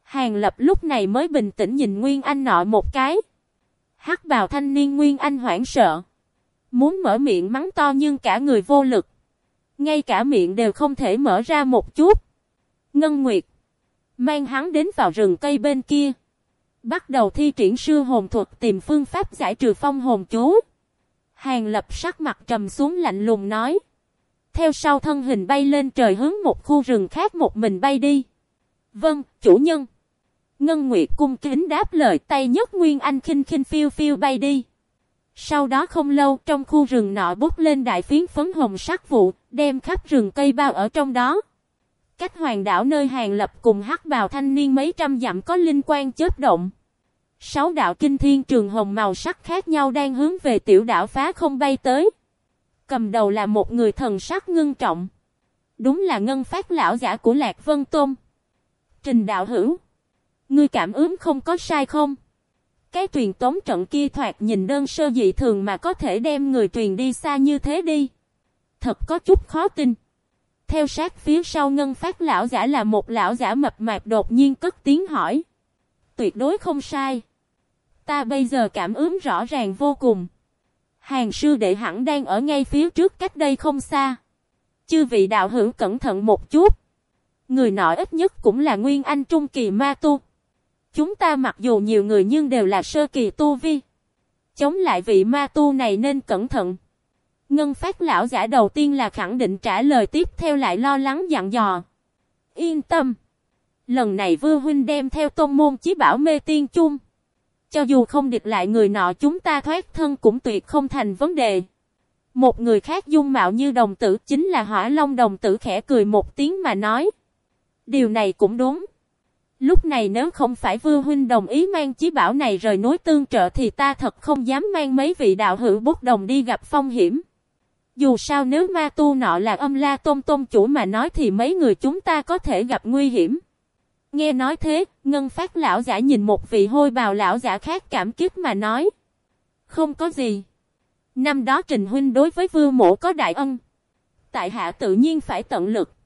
Hàng lập lúc này mới bình tĩnh nhìn Nguyên Anh nọ một cái. Hắc bào thanh niên Nguyên Anh hoảng sợ. Muốn mở miệng mắng to nhưng cả người vô lực. Ngay cả miệng đều không thể mở ra một chút. Ngân Nguyệt. Mang hắn đến vào rừng cây bên kia. Bắt đầu thi triển sư hồn thuật tìm phương pháp giải trừ phong hồn chú. Hàng lập sắc mặt trầm xuống lạnh lùng nói. Theo sau thân hình bay lên trời hướng một khu rừng khác một mình bay đi. Vâng, chủ nhân. Ngân Nguyệt cung kính đáp lời tay nhất Nguyên Anh khinh khinh phiêu phiêu bay đi. Sau đó không lâu trong khu rừng nọ bút lên đại phiến phấn hồng sắc vụ, đem khắp rừng cây bao ở trong đó. Cách hoàng đảo nơi hàng lập cùng hắc bào thanh niên mấy trăm dặm có linh quan chớp động. Sáu đạo kinh thiên trường hồng màu sắc khác nhau đang hướng về tiểu đảo phá không bay tới. Cầm đầu là một người thần sắc ngưng trọng. Đúng là ngân phát lão giả của Lạc Vân Tôn. Trình đạo hữu. Ngươi cảm ứng không có sai không? Cái truyền tống trận kia thoạt nhìn đơn sơ dị thường mà có thể đem người truyền đi xa như thế đi. Thật có chút khó tin. Theo sát phía sau ngân phát lão giả là một lão giả mập mạp đột nhiên cất tiếng hỏi. Tuyệt đối không sai. Ta bây giờ cảm ứng rõ ràng vô cùng. Hàng sư đệ hẳn đang ở ngay phía trước cách đây không xa. Chư vị đạo hữu cẩn thận một chút. Người nọ ít nhất cũng là Nguyên Anh Trung Kỳ Ma Tu. Chúng ta mặc dù nhiều người nhưng đều là sơ kỳ tu vi. Chống lại vị ma tu này nên cẩn thận. Ngân phát lão giả đầu tiên là khẳng định trả lời tiếp theo lại lo lắng dặn dò. Yên tâm. Lần này vư huynh đem theo tôn môn chí bảo mê tiên chung. Cho dù không địch lại người nọ chúng ta thoát thân cũng tuyệt không thành vấn đề. Một người khác dung mạo như đồng tử chính là hỏa long đồng tử khẽ cười một tiếng mà nói. Điều này cũng đúng. Lúc này nếu không phải vua huynh đồng ý mang chí bảo này rời núi tương trợ thì ta thật không dám mang mấy vị đạo hữu bút đồng đi gặp phong hiểm. Dù sao nếu ma tu nọ là âm la tôn tôn chủ mà nói thì mấy người chúng ta có thể gặp nguy hiểm. Nghe nói thế, ngân phát lão giả nhìn một vị hôi bào lão giả khác cảm kiếp mà nói. Không có gì. Năm đó Trình Huynh đối với vua mộ có đại ân. Tại hạ tự nhiên phải tận lực.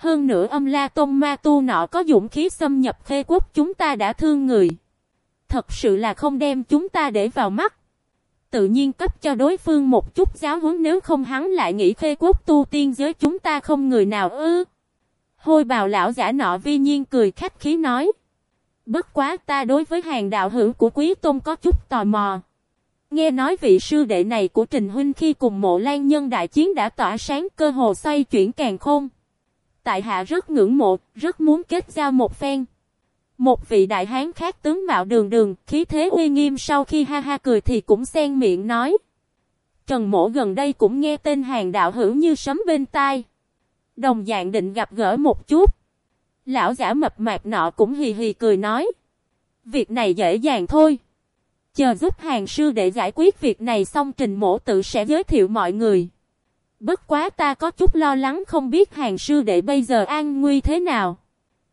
Hơn nữa âm la tôn ma tu nọ có dũng khí xâm nhập khê quốc, chúng ta đã thương người. Thật sự là không đem chúng ta để vào mắt. Tự nhiên cấp cho đối phương một chút giáo huấn nếu không hắn lại nghĩ khê quốc tu tiên giới chúng ta không người nào ư. Hôi bào lão giả nọ vi nhiên cười khách khí nói. Bất quá ta đối với hàng đạo hữu của quý tôn có chút tò mò. Nghe nói vị sư đệ này của Trình Huynh khi cùng mộ lan nhân đại chiến đã tỏa sáng cơ hồ xoay chuyển càng khôn. Tại hạ rất ngưỡng mộ, rất muốn kết giao một phen. Một vị đại hán khác tướng mạo đường đường, khí thế uy nghiêm sau khi ha ha cười thì cũng xen miệng nói. Trần mổ gần đây cũng nghe tên hàng đạo hữu như sấm bên tai. Đồng dạng định gặp gỡ một chút. Lão giả mập mạp nọ cũng hì hì cười nói. Việc này dễ dàng thôi. Chờ giúp hàng sư để giải quyết việc này xong trình mổ tự sẽ giới thiệu mọi người. Bất quá ta có chút lo lắng không biết hàng sư đệ bây giờ an nguy thế nào.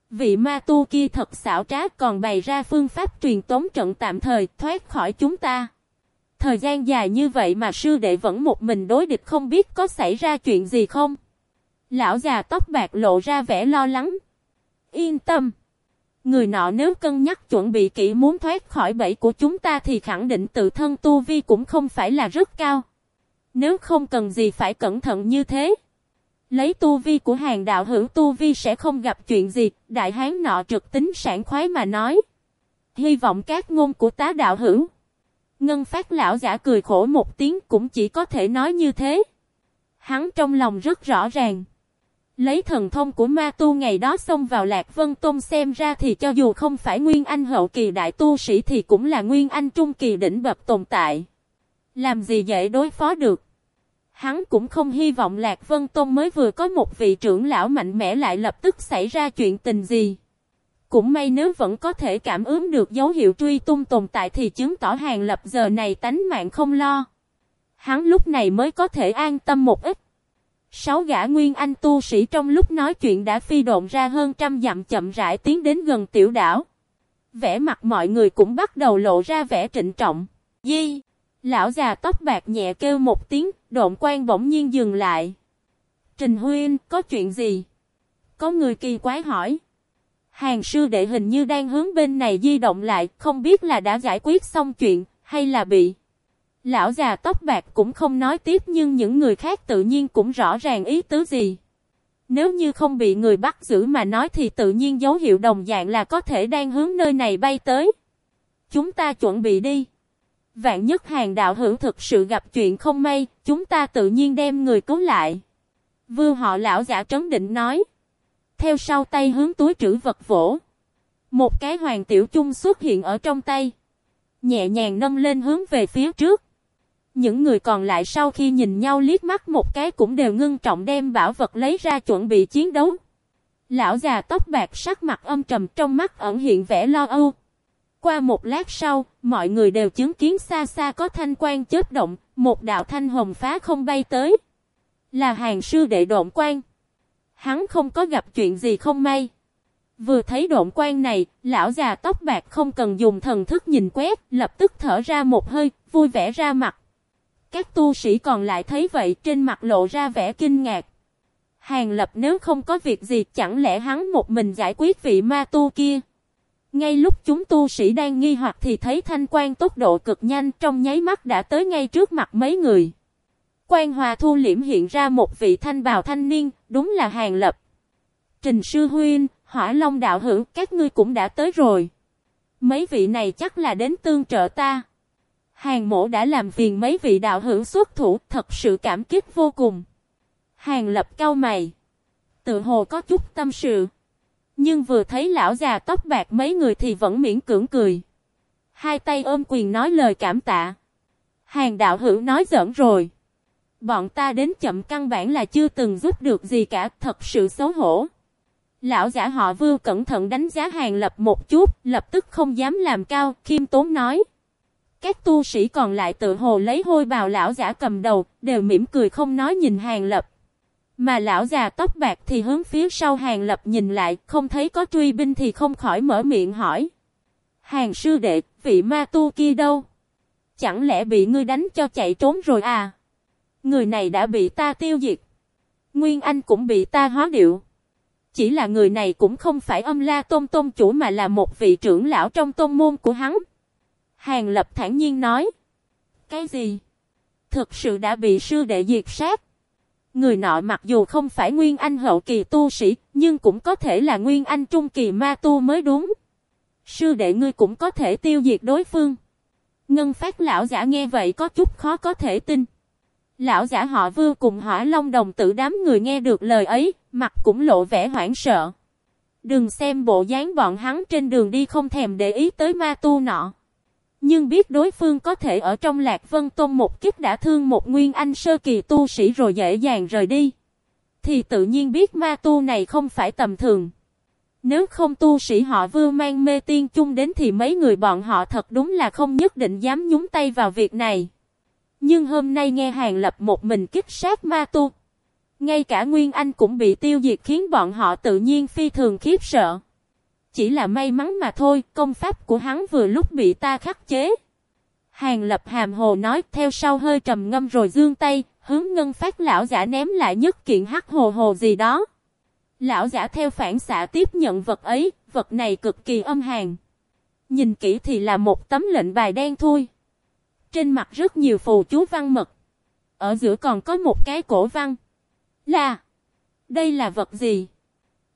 Vị ma tu kia thật xảo trá còn bày ra phương pháp truyền tống trận tạm thời, thoát khỏi chúng ta. Thời gian dài như vậy mà sư đệ vẫn một mình đối địch không biết có xảy ra chuyện gì không. Lão già tóc bạc lộ ra vẻ lo lắng. Yên tâm. Người nọ nếu cân nhắc chuẩn bị kỹ muốn thoát khỏi bẫy của chúng ta thì khẳng định tự thân tu vi cũng không phải là rất cao. Nếu không cần gì phải cẩn thận như thế. Lấy tu vi của hàng đạo hữu tu vi sẽ không gặp chuyện gì, đại hán nọ trực tính sản khoái mà nói. Hy vọng các ngôn của tá đạo hữu. Ngân phát lão giả cười khổ một tiếng cũng chỉ có thể nói như thế. Hắn trong lòng rất rõ ràng. Lấy thần thông của ma tu ngày đó xông vào Lạc Vân Tôn xem ra thì cho dù không phải Nguyên Anh hậu kỳ đại tu sĩ thì cũng là Nguyên Anh trung kỳ đỉnh bậc tồn tại. Làm gì dễ đối phó được. Hắn cũng không hy vọng Lạc Vân Tôn mới vừa có một vị trưởng lão mạnh mẽ lại lập tức xảy ra chuyện tình gì. Cũng may nếu vẫn có thể cảm ứng được dấu hiệu truy tung tồn tại thì chứng tỏ hàng lập giờ này tánh mạng không lo. Hắn lúc này mới có thể an tâm một ít. Sáu gã nguyên anh tu sĩ trong lúc nói chuyện đã phi độn ra hơn trăm dặm chậm rãi tiến đến gần tiểu đảo. Vẻ mặt mọi người cũng bắt đầu lộ ra vẻ trịnh trọng. Di! Lão già tóc bạc nhẹ kêu một tiếng, độn quan bỗng nhiên dừng lại. Trình Huyên, có chuyện gì? Có người kỳ quái hỏi. Hàng sư đệ hình như đang hướng bên này di động lại, không biết là đã giải quyết xong chuyện, hay là bị. Lão già tóc bạc cũng không nói tiếp nhưng những người khác tự nhiên cũng rõ ràng ý tứ gì. Nếu như không bị người bắt giữ mà nói thì tự nhiên dấu hiệu đồng dạng là có thể đang hướng nơi này bay tới. Chúng ta chuẩn bị đi. Vạn nhất hàng đạo hữu thực sự gặp chuyện không may, chúng ta tự nhiên đem người cứu lại. Vưu họ lão giả trấn định nói. Theo sau tay hướng túi trữ vật vỗ. Một cái hoàng tiểu chung xuất hiện ở trong tay. Nhẹ nhàng nâng lên hướng về phía trước. Những người còn lại sau khi nhìn nhau liếc mắt một cái cũng đều ngưng trọng đem bảo vật lấy ra chuẩn bị chiến đấu. Lão già tóc bạc sắc mặt âm trầm trong mắt ẩn hiện vẻ lo âu. Qua một lát sau, mọi người đều chứng kiến xa xa có thanh quan chớp động, một đạo thanh hồng phá không bay tới. Là hàng sư đệ độn quan. Hắn không có gặp chuyện gì không may. Vừa thấy độn quan này, lão già tóc bạc không cần dùng thần thức nhìn quét, lập tức thở ra một hơi, vui vẻ ra mặt. Các tu sĩ còn lại thấy vậy trên mặt lộ ra vẻ kinh ngạc. Hàng lập nếu không có việc gì chẳng lẽ hắn một mình giải quyết vị ma tu kia. Ngay lúc chúng tu sĩ đang nghi hoặc thì thấy thanh quan tốc độ cực nhanh trong nháy mắt đã tới ngay trước mặt mấy người. Quan hòa thu liễm hiện ra một vị thanh bào thanh niên, đúng là hàng lập. Trình sư huyên, hỏa long đạo hữu, các ngươi cũng đã tới rồi. Mấy vị này chắc là đến tương trợ ta. Hàng mổ đã làm phiền mấy vị đạo hữu xuất thủ, thật sự cảm kích vô cùng. Hàng lập cao mày. Tự hồ có chút tâm sự. Nhưng vừa thấy lão già tóc bạc mấy người thì vẫn miễn cưỡng cười. Hai tay ôm quyền nói lời cảm tạ. Hàng đạo hữu nói giỡn rồi. Bọn ta đến chậm căn bản là chưa từng giúp được gì cả, thật sự xấu hổ. Lão giả họ vưu cẩn thận đánh giá hàng lập một chút, lập tức không dám làm cao, khiêm tốn nói. Các tu sĩ còn lại tự hồ lấy hôi bào lão giả cầm đầu, đều mỉm cười không nói nhìn hàng lập. Mà lão già tóc bạc thì hướng phía sau hàng lập nhìn lại, không thấy có truy binh thì không khỏi mở miệng hỏi. Hàng sư đệ, vị ma tu kia đâu? Chẳng lẽ bị ngươi đánh cho chạy trốn rồi à? Người này đã bị ta tiêu diệt. Nguyên Anh cũng bị ta hóa điệu. Chỉ là người này cũng không phải âm la tôn tôn chủ mà là một vị trưởng lão trong tôn môn của hắn. Hàng lập thản nhiên nói. Cái gì? Thực sự đã bị sư đệ diệt sát. Người nọ mặc dù không phải nguyên anh hậu kỳ tu sĩ, nhưng cũng có thể là nguyên anh trung kỳ ma tu mới đúng. Sư đệ ngươi cũng có thể tiêu diệt đối phương. Ngân phát lão giả nghe vậy có chút khó có thể tin. Lão giả họ vưu cùng hỏa long đồng tử đám người nghe được lời ấy, mặt cũng lộ vẻ hoảng sợ. Đừng xem bộ dáng bọn hắn trên đường đi không thèm để ý tới ma tu nọ. Nhưng biết đối phương có thể ở trong Lạc Vân Tôn một kiếp đã thương một nguyên anh sơ kỳ tu sĩ rồi dễ dàng rời đi. Thì tự nhiên biết ma tu này không phải tầm thường. Nếu không tu sĩ họ vưu mang mê tiên chung đến thì mấy người bọn họ thật đúng là không nhất định dám nhúng tay vào việc này. Nhưng hôm nay nghe Hàng Lập một mình kích sát ma tu. Ngay cả Nguyên Anh cũng bị tiêu diệt khiến bọn họ tự nhiên phi thường khiếp sợ. Chỉ là may mắn mà thôi, công pháp của hắn vừa lúc bị ta khắc chế. Hàng lập hàm hồ nói theo sau hơi trầm ngâm rồi dương tay, hướng ngân phát lão giả ném lại nhất kiện hắc hồ hồ gì đó. Lão giả theo phản xạ tiếp nhận vật ấy, vật này cực kỳ âm hàn. Nhìn kỹ thì là một tấm lệnh bài đen thui. Trên mặt rất nhiều phù chú văn mật. Ở giữa còn có một cái cổ văn. Là, đây là vật gì?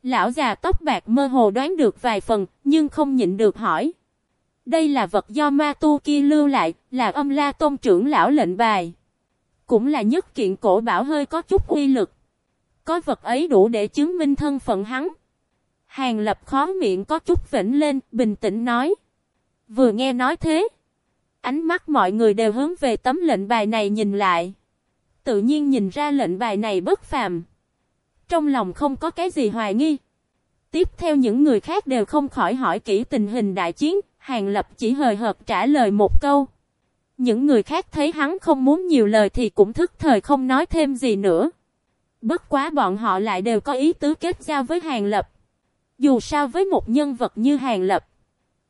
Lão già tóc bạc mơ hồ đoán được vài phần, nhưng không nhịn được hỏi. Đây là vật do ma tu kia lưu lại, là âm la tôn trưởng lão lệnh bài. Cũng là nhất kiện cổ bảo hơi có chút uy lực. Có vật ấy đủ để chứng minh thân phận hắn. Hàng lập khó miệng có chút vĩnh lên, bình tĩnh nói. Vừa nghe nói thế. Ánh mắt mọi người đều hướng về tấm lệnh bài này nhìn lại. Tự nhiên nhìn ra lệnh bài này bất phàm. Trong lòng không có cái gì hoài nghi. Tiếp theo những người khác đều không khỏi hỏi kỹ tình hình đại chiến, Hàng Lập chỉ hời hợt trả lời một câu. Những người khác thấy hắn không muốn nhiều lời thì cũng thức thời không nói thêm gì nữa. Bất quá bọn họ lại đều có ý tứ kết giao với Hàng Lập. Dù sao với một nhân vật như Hàng Lập,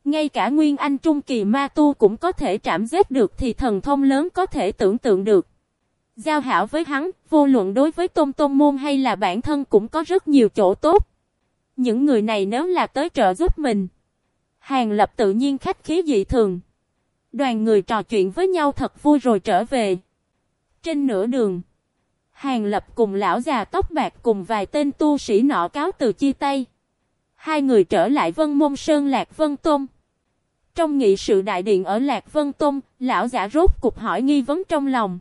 ngay cả Nguyên Anh Trung Kỳ Ma Tu cũng có thể trảm giết được thì thần thông lớn có thể tưởng tượng được. Giao hảo với hắn, vô luận đối với Tôn Tôn Môn hay là bản thân cũng có rất nhiều chỗ tốt. Những người này nếu là tới trợ giúp mình, Hàng Lập tự nhiên khách khí dị thường. Đoàn người trò chuyện với nhau thật vui rồi trở về. Trên nửa đường, Hàng Lập cùng lão già tóc bạc cùng vài tên tu sĩ nọ cáo từ chia tay. Hai người trở lại Vân Môn Sơn Lạc Vân Tôn. Trong nghị sự đại điện ở Lạc Vân Tôn, lão giả rốt cục hỏi nghi vấn trong lòng.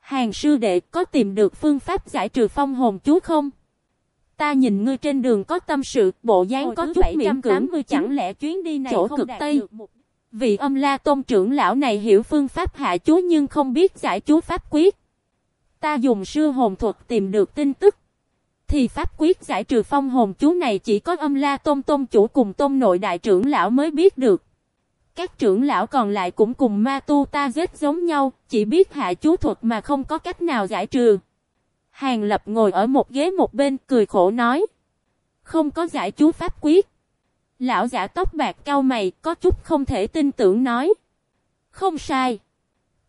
Hàng sư đệ có tìm được phương pháp giải trừ phong hồn chú không? Ta nhìn ngươi trên đường có tâm sự, bộ dáng có chút miễn cưỡng, chẳng lẽ chuyến đi này chỗ cực Tây. Vị âm la tôn trưởng lão này hiểu phương pháp hạ chú nhưng không biết giải chú pháp quyết. Ta dùng sư hồn thuật tìm được tin tức. Thì pháp quyết giải trừ phong hồn chú này chỉ có âm la tôn tôn chủ cùng tôn nội đại trưởng lão mới biết được. Các trưởng lão còn lại cũng cùng ma tu ta giết giống nhau, chỉ biết hạ chú thuật mà không có cách nào giải trừ. Hàng lập ngồi ở một ghế một bên cười khổ nói. Không có giải chú pháp quyết. Lão giả tóc bạc cao mày có chút không thể tin tưởng nói. Không sai.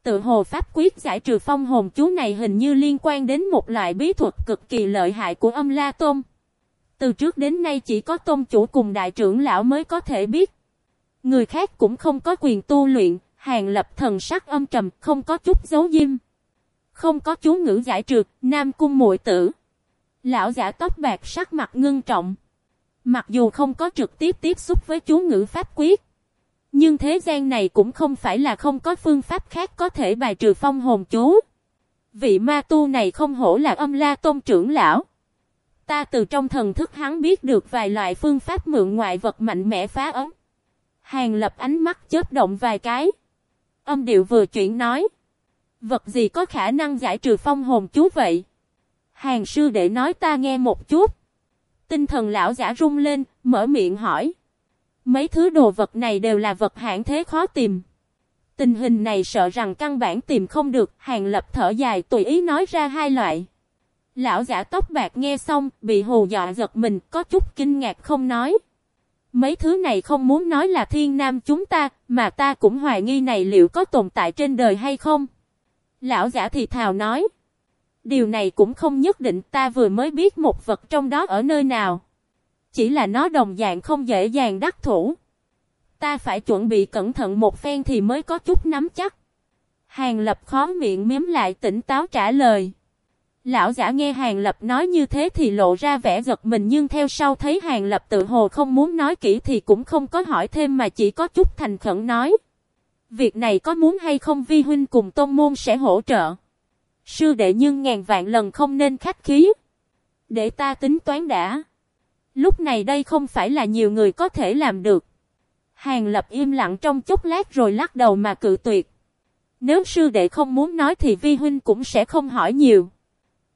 Tự hồ pháp quyết giải trừ phong hồn chú này hình như liên quan đến một loại bí thuật cực kỳ lợi hại của âm La Tôn. Từ trước đến nay chỉ có tôn chủ cùng đại trưởng lão mới có thể biết. Người khác cũng không có quyền tu luyện, hàng lập thần sắc âm trầm, không có chút dấu diêm. Không có chú ngữ giải trượt, nam cung muội tử. Lão giả tóc bạc sắc mặt ngưng trọng. Mặc dù không có trực tiếp tiếp xúc với chú ngữ pháp quyết. Nhưng thế gian này cũng không phải là không có phương pháp khác có thể bài trừ phong hồn chú. Vị ma tu này không hổ là âm la tôn trưởng lão. Ta từ trong thần thức hắn biết được vài loại phương pháp mượn ngoại vật mạnh mẽ phá ấm. Hàng lập ánh mắt chớp động vài cái. Âm điệu vừa chuyển nói. Vật gì có khả năng giải trừ phong hồn chú vậy? Hàng sư để nói ta nghe một chút. Tinh thần lão giả rung lên, mở miệng hỏi. Mấy thứ đồ vật này đều là vật hạng thế khó tìm. Tình hình này sợ rằng căn bản tìm không được, hàng lập thở dài tùy ý nói ra hai loại. Lão giả tóc bạc nghe xong, bị hù dọa giật mình, có chút kinh ngạc không nói. Mấy thứ này không muốn nói là thiên nam chúng ta, mà ta cũng hoài nghi này liệu có tồn tại trên đời hay không. Lão giả thì thào nói. Điều này cũng không nhất định ta vừa mới biết một vật trong đó ở nơi nào. Chỉ là nó đồng dạng không dễ dàng đắc thủ. Ta phải chuẩn bị cẩn thận một phen thì mới có chút nắm chắc. Hàng lập khó miệng miếm lại tỉnh táo trả lời. Lão giả nghe Hàng Lập nói như thế thì lộ ra vẻ giật mình, nhưng theo sau thấy Hàng Lập tự hồ không muốn nói kỹ thì cũng không có hỏi thêm mà chỉ có chút thành khẩn nói. Việc này có muốn hay không vi huynh cùng tôn môn sẽ hỗ trợ. Sư đệ nhưng ngàn vạn lần không nên khách khí. Để ta tính toán đã. Lúc này đây không phải là nhiều người có thể làm được. Hàng lập im lặng trong chốc lát rồi lắc đầu mà cự tuyệt. Nếu sư đệ không muốn nói thì vi huynh cũng sẽ không hỏi nhiều.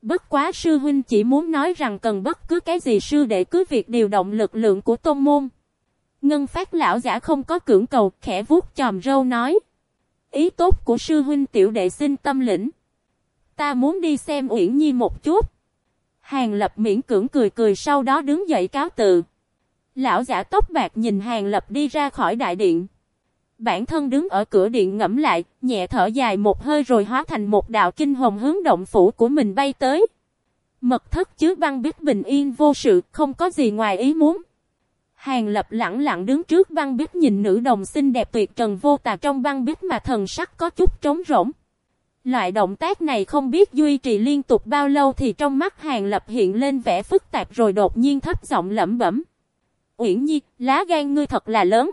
Bất quá sư huynh chỉ muốn nói rằng cần bất cứ cái gì sư đệ cứ việc điều động lực lượng của tôn môn. Ngân phát lão giả không có cưỡng cầu, khẽ vuốt chòm râu nói. Ý tốt của sư huynh tiểu đệ xin tâm lĩnh. Ta muốn đi xem Uyển Nhi một chút. Hàng lập miễn cưỡng cười cười sau đó đứng dậy cáo tự. Lão giả tóc bạc nhìn hàng lập đi ra khỏi đại điện. Bản thân đứng ở cửa điện ngẫm lại, nhẹ thở dài một hơi rồi hóa thành một đạo kinh hồng hướng động phủ của mình bay tới. Mật thất chứa băng biết bình yên vô sự, không có gì ngoài ý muốn. Hàng lập lặng lặng đứng trước băng biết nhìn nữ đồng xinh đẹp tuyệt trần vô tà trong băng biết mà thần sắc có chút trống rỗng. Loại động tác này không biết duy trì liên tục bao lâu thì trong mắt hàng lập hiện lên vẻ phức tạp rồi đột nhiên thấp giọng lẩm bẩm. Uyển Nhi, lá gan ngươi thật là lớn.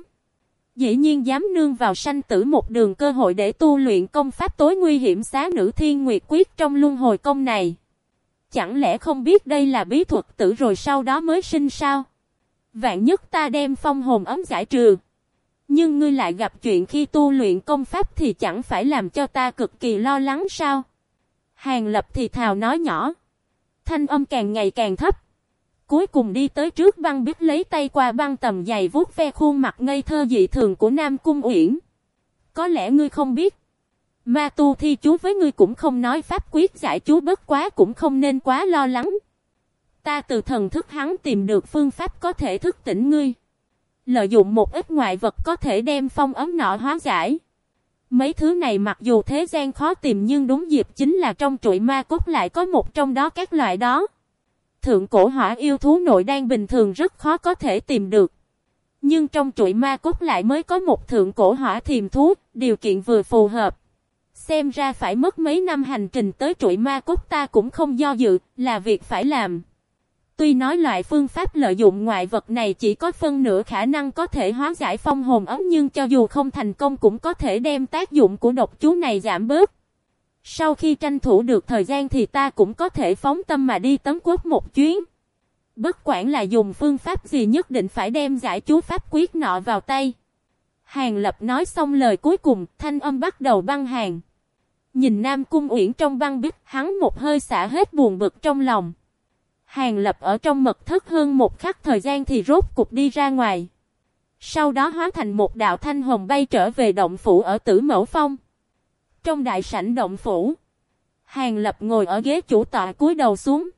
Dĩ nhiên dám nương vào sanh tử một đường cơ hội để tu luyện công pháp tối nguy hiểm xá nữ thiên nguyệt quyết trong luân hồi công này. Chẳng lẽ không biết đây là bí thuật tử rồi sau đó mới sinh sao? Vạn nhất ta đem phong hồn ấm giải trừ. Nhưng ngươi lại gặp chuyện khi tu luyện công pháp thì chẳng phải làm cho ta cực kỳ lo lắng sao? Hàng lập thì thào nói nhỏ. Thanh âm càng ngày càng thấp. Cuối cùng đi tới trước băng biết lấy tay qua băng tầm dày vuốt ve khuôn mặt ngây thơ dị thường của Nam Cung Uyển. Có lẽ ngươi không biết. Ma tu thi chú với ngươi cũng không nói pháp quyết giải chú bất quá cũng không nên quá lo lắng. Ta từ thần thức hắn tìm được phương pháp có thể thức tỉnh ngươi. Lợi dụng một ít ngoại vật có thể đem phong ấm nọ hóa giải. Mấy thứ này mặc dù thế gian khó tìm nhưng đúng dịp chính là trong trụi ma cốt lại có một trong đó các loại đó. Thượng cổ hỏa yêu thú nội đang bình thường rất khó có thể tìm được. Nhưng trong chuỗi ma cốt lại mới có một thượng cổ hỏa thiềm thú, điều kiện vừa phù hợp. Xem ra phải mất mấy năm hành trình tới chuỗi ma cốt ta cũng không do dự, là việc phải làm. Tuy nói loại phương pháp lợi dụng ngoại vật này chỉ có phân nửa khả năng có thể hóa giải phong hồn ấm nhưng cho dù không thành công cũng có thể đem tác dụng của độc chú này giảm bớt. Sau khi tranh thủ được thời gian thì ta cũng có thể phóng tâm mà đi tấn quốc một chuyến. Bất quản là dùng phương pháp gì nhất định phải đem giải chú pháp quyết nọ vào tay. Hàng lập nói xong lời cuối cùng, thanh âm bắt đầu băng hàng. Nhìn Nam Cung Uyển trong băng bích, hắn một hơi xả hết buồn bực trong lòng. Hàng lập ở trong mật thất hơn một khắc thời gian thì rốt cục đi ra ngoài. Sau đó hóa thành một đạo thanh hồng bay trở về động phủ ở tử mẫu phong. Trong đại sảnh động phủ, Hàng lập ngồi ở ghế chủ tọa cúi đầu xuống.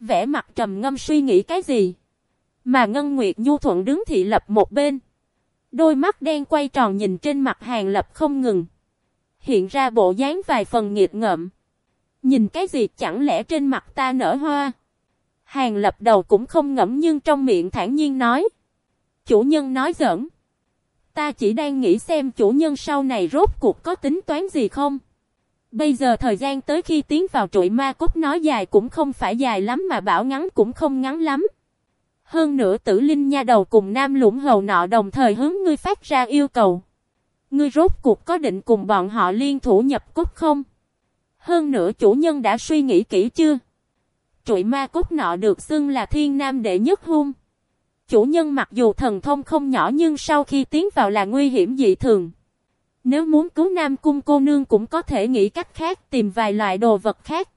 Vẽ mặt trầm ngâm suy nghĩ cái gì. Mà Ngân Nguyệt Nhu Thuận đứng thị lập một bên. Đôi mắt đen quay tròn nhìn trên mặt Hàng lập không ngừng. Hiện ra bộ dáng vài phần nghiệt ngợm. Nhìn cái gì chẳng lẽ trên mặt ta nở hoa. Hàng lập đầu cũng không ngẫm nhưng trong miệng thản nhiên nói. Chủ nhân nói giỡn. Ta chỉ đang nghĩ xem chủ nhân sau này rốt cuộc có tính toán gì không. Bây giờ thời gian tới khi tiến vào trụi ma cốt nói dài cũng không phải dài lắm mà bảo ngắn cũng không ngắn lắm. Hơn nữa tử linh nha đầu cùng nam lũng hầu nọ đồng thời hướng ngươi phát ra yêu cầu. Ngươi rốt cuộc có định cùng bọn họ liên thủ nhập cốt không? Hơn nữa chủ nhân đã suy nghĩ kỹ chưa? Trụi ma cốt nọ được xưng là thiên nam đệ nhất hung. Chủ nhân mặc dù thần thông không nhỏ nhưng sau khi tiến vào là nguy hiểm dị thường. Nếu muốn cứu nam cung cô nương cũng có thể nghĩ cách khác tìm vài loại đồ vật khác.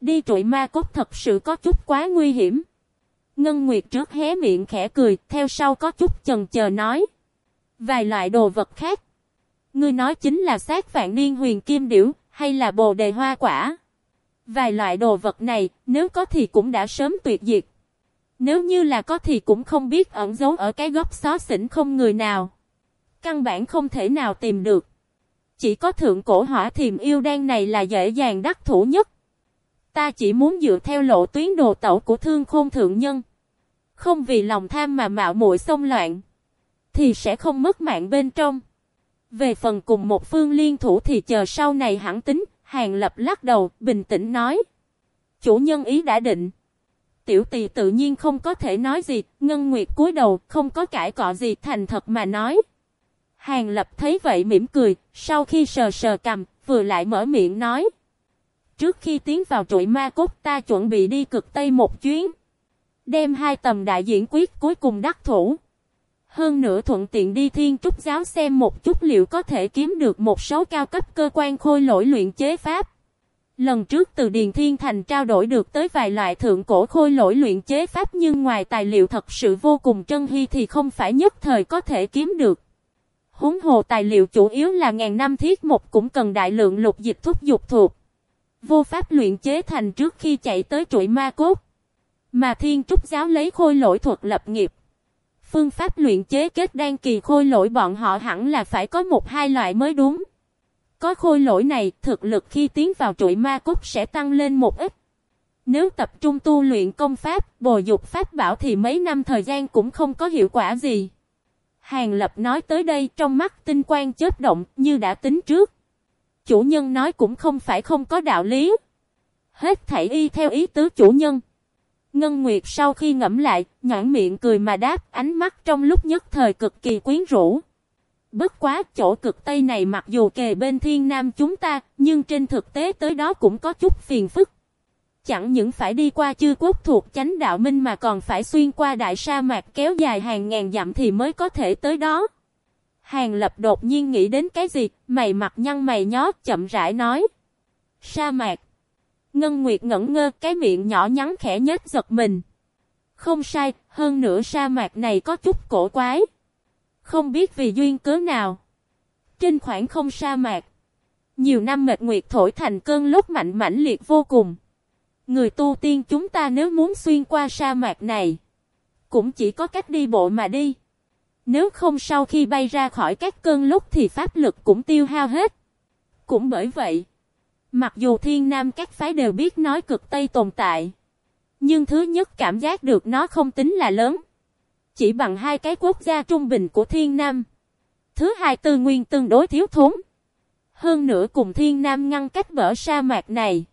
Đi trụi ma cốt thật sự có chút quá nguy hiểm. Ngân Nguyệt trước hé miệng khẽ cười, theo sau có chút chần chờ nói. Vài loại đồ vật khác. Ngươi nói chính là sát vạn niên huyền kim điểu, hay là bồ đề hoa quả. Vài loại đồ vật này, nếu có thì cũng đã sớm tuyệt diệt. Nếu như là có thì cũng không biết ẩn giấu ở cái góc xó xỉnh không người nào. Căn bản không thể nào tìm được. Chỉ có thượng cổ hỏa thiềm yêu đan này là dễ dàng đắc thủ nhất. Ta chỉ muốn dựa theo lộ tuyến đồ tẩu của thương khôn thượng nhân. Không vì lòng tham mà mạo muội xông loạn. Thì sẽ không mất mạng bên trong. Về phần cùng một phương liên thủ thì chờ sau này hẳn tính, Hàng Lập lắc đầu, bình tĩnh nói. Chủ nhân ý đã định. Tiểu tỳ tự nhiên không có thể nói gì, Ngân Nguyệt cúi đầu, không có cãi cọ gì thành thật mà nói. Hàng Lập thấy vậy mỉm cười, sau khi sờ sờ cầm, vừa lại mở miệng nói. Trước khi tiến vào trụi ma cốt ta chuẩn bị đi cực Tây một chuyến. Đem hai tầm đại diễn quyết cuối cùng đắc thủ. Hơn nữa thuận tiện đi thiên trúc giáo xem một chút liệu có thể kiếm được một số cao cấp cơ quan khôi lỗi luyện chế pháp. Lần trước từ Điền Thiên Thành trao đổi được tới vài loại thượng cổ khôi lỗi luyện chế pháp nhưng ngoài tài liệu thật sự vô cùng trân hy thì không phải nhất thời có thể kiếm được. Húng hồ tài liệu chủ yếu là ngàn năm thiết một cũng cần đại lượng lục dịch thúc dục thuộc. Vô pháp luyện chế thành trước khi chạy tới trụi ma cốt. Mà thiên trúc giáo lấy khôi lỗi thuật lập nghiệp. Phương pháp luyện chế kết đan kỳ khôi lỗi bọn họ hẳn là phải có một hai loại mới đúng. Có khôi lỗi này, thực lực khi tiến vào trụi ma cốt sẽ tăng lên một ít. Nếu tập trung tu luyện công pháp, bồi dục pháp bảo thì mấy năm thời gian cũng không có hiệu quả gì. Hàng Lập nói tới đây trong mắt tinh quang chớp động như đã tính trước. Chủ nhân nói cũng không phải không có đạo lý. Hết thảy y theo ý tứ chủ nhân. Ngân Nguyệt sau khi ngẫm lại, nhãn miệng cười mà đáp ánh mắt trong lúc nhất thời cực kỳ quyến rũ. Bất quá chỗ cực Tây này mặc dù kề bên thiên nam chúng ta, nhưng trên thực tế tới đó cũng có chút phiền phức. Chẳng những phải đi qua chư quốc thuộc chánh đạo minh mà còn phải xuyên qua đại sa mạc kéo dài hàng ngàn dặm thì mới có thể tới đó. Hàng Lập đột nhiên nghĩ đến cái gì, mày mặt nhăn mày nhó, chậm rãi nói. Sa mạc. Ngân Nguyệt ngẩn ngơ, cái miệng nhỏ nhắn khẽ nhếch giật mình. Không sai, hơn nữa sa mạc này có chút cổ quái. Không biết vì duyên cớ nào. Trên khoảng không sa mạc. Nhiều năm mệt nguyệt thổi thành cơn lốc mạnh mãnh liệt vô cùng. Người tu tiên chúng ta nếu muốn xuyên qua sa mạc này. Cũng chỉ có cách đi bộ mà đi. Nếu không sau khi bay ra khỏi các cơn lốc thì pháp lực cũng tiêu hao hết. Cũng bởi vậy. Mặc dù thiên nam các phái đều biết nói cực Tây tồn tại. Nhưng thứ nhất cảm giác được nó không tính là lớn. Chỉ bằng hai cái quốc gia trung bình của thiên nam. Thứ hai tư nguyên tương đối thiếu thốn. Hơn nữa cùng thiên nam ngăn cách bờ sa mạc này.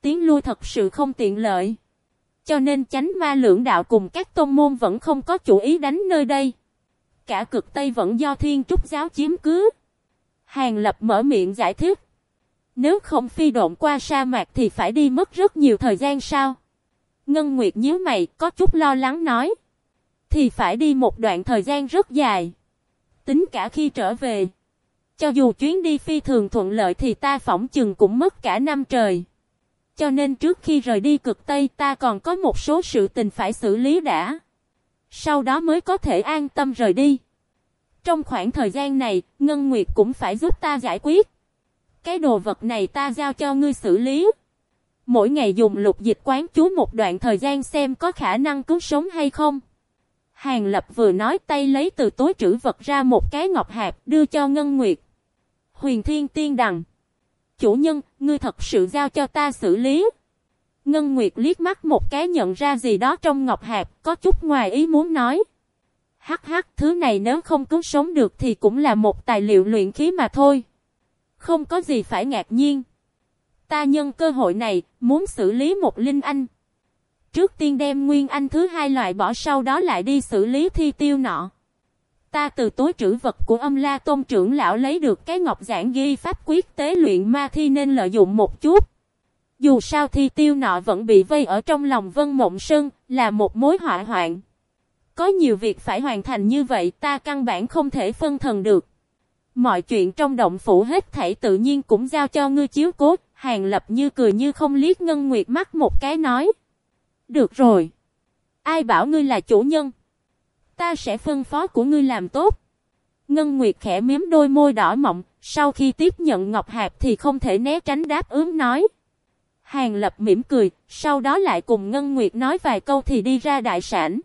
Tiến lui thật sự không tiện lợi. Cho nên chánh ma lưỡng đạo cùng các tôn môn vẫn không có chủ ý đánh nơi đây. Cả cực Tây vẫn do thiên trúc giáo chiếm cứ. Hàng lập mở miệng giải thích. Nếu không phi độn qua sa mạc thì phải đi mất rất nhiều thời gian sao? Ngân Nguyệt nhíu mày, có chút lo lắng nói. Thì phải đi một đoạn thời gian rất dài. Tính cả khi trở về. Cho dù chuyến đi phi thường thuận lợi thì ta phỏng chừng cũng mất cả năm trời. Cho nên trước khi rời đi cực Tây ta còn có một số sự tình phải xử lý đã. Sau đó mới có thể an tâm rời đi. Trong khoảng thời gian này, Ngân Nguyệt cũng phải giúp ta giải quyết. Cái đồ vật này ta giao cho ngươi xử lý. Mỗi ngày dùng lục dịch quán chú một đoạn thời gian xem có khả năng cứu sống hay không. Hàng Lập vừa nói tay lấy từ túi trữ vật ra một cái ngọc hạt đưa cho Ngân Nguyệt. Huyền Thiên Tiên Đằng. Chủ nhân, ngươi thật sự giao cho ta xử lý. Ngân Nguyệt liếc mắt một cái nhận ra gì đó trong ngọc hạt, có chút ngoài ý muốn nói. Hắc hắc, thứ này nếu không cứu sống được thì cũng là một tài liệu luyện khí mà thôi. Không có gì phải ngạc nhiên. Ta nhân cơ hội này, muốn xử lý một linh anh. Trước tiên đem nguyên anh thứ hai loại bỏ sau đó lại đi xử lý thi tiêu nọ. Ta từ túi trữ vật của âm la tôn trưởng lão lấy được cái ngọc giảng ghi pháp quyết tế luyện ma thi nên lợi dụng một chút. Dù sao thi tiêu nọ vẫn bị vây ở trong lòng vân mộng sơn, là một mối họa hoạn. Có nhiều việc phải hoàn thành như vậy ta căn bản không thể phân thần được. Mọi chuyện trong động phủ hết thảy tự nhiên cũng giao cho ngươi chiếu cố, hàng lập như cười như không liếc ngân nguyệt mắt một cái nói. Được rồi. Ai bảo ngươi là chủ nhân? Ta sẽ phân phó của ngươi làm tốt. Ngân Nguyệt khẽ miếm đôi môi đỏ mọng, sau khi tiếp nhận Ngọc Hạt thì không thể né tránh đáp ứng nói. Hàng Lập mỉm cười, sau đó lại cùng Ngân Nguyệt nói vài câu thì đi ra đại sản.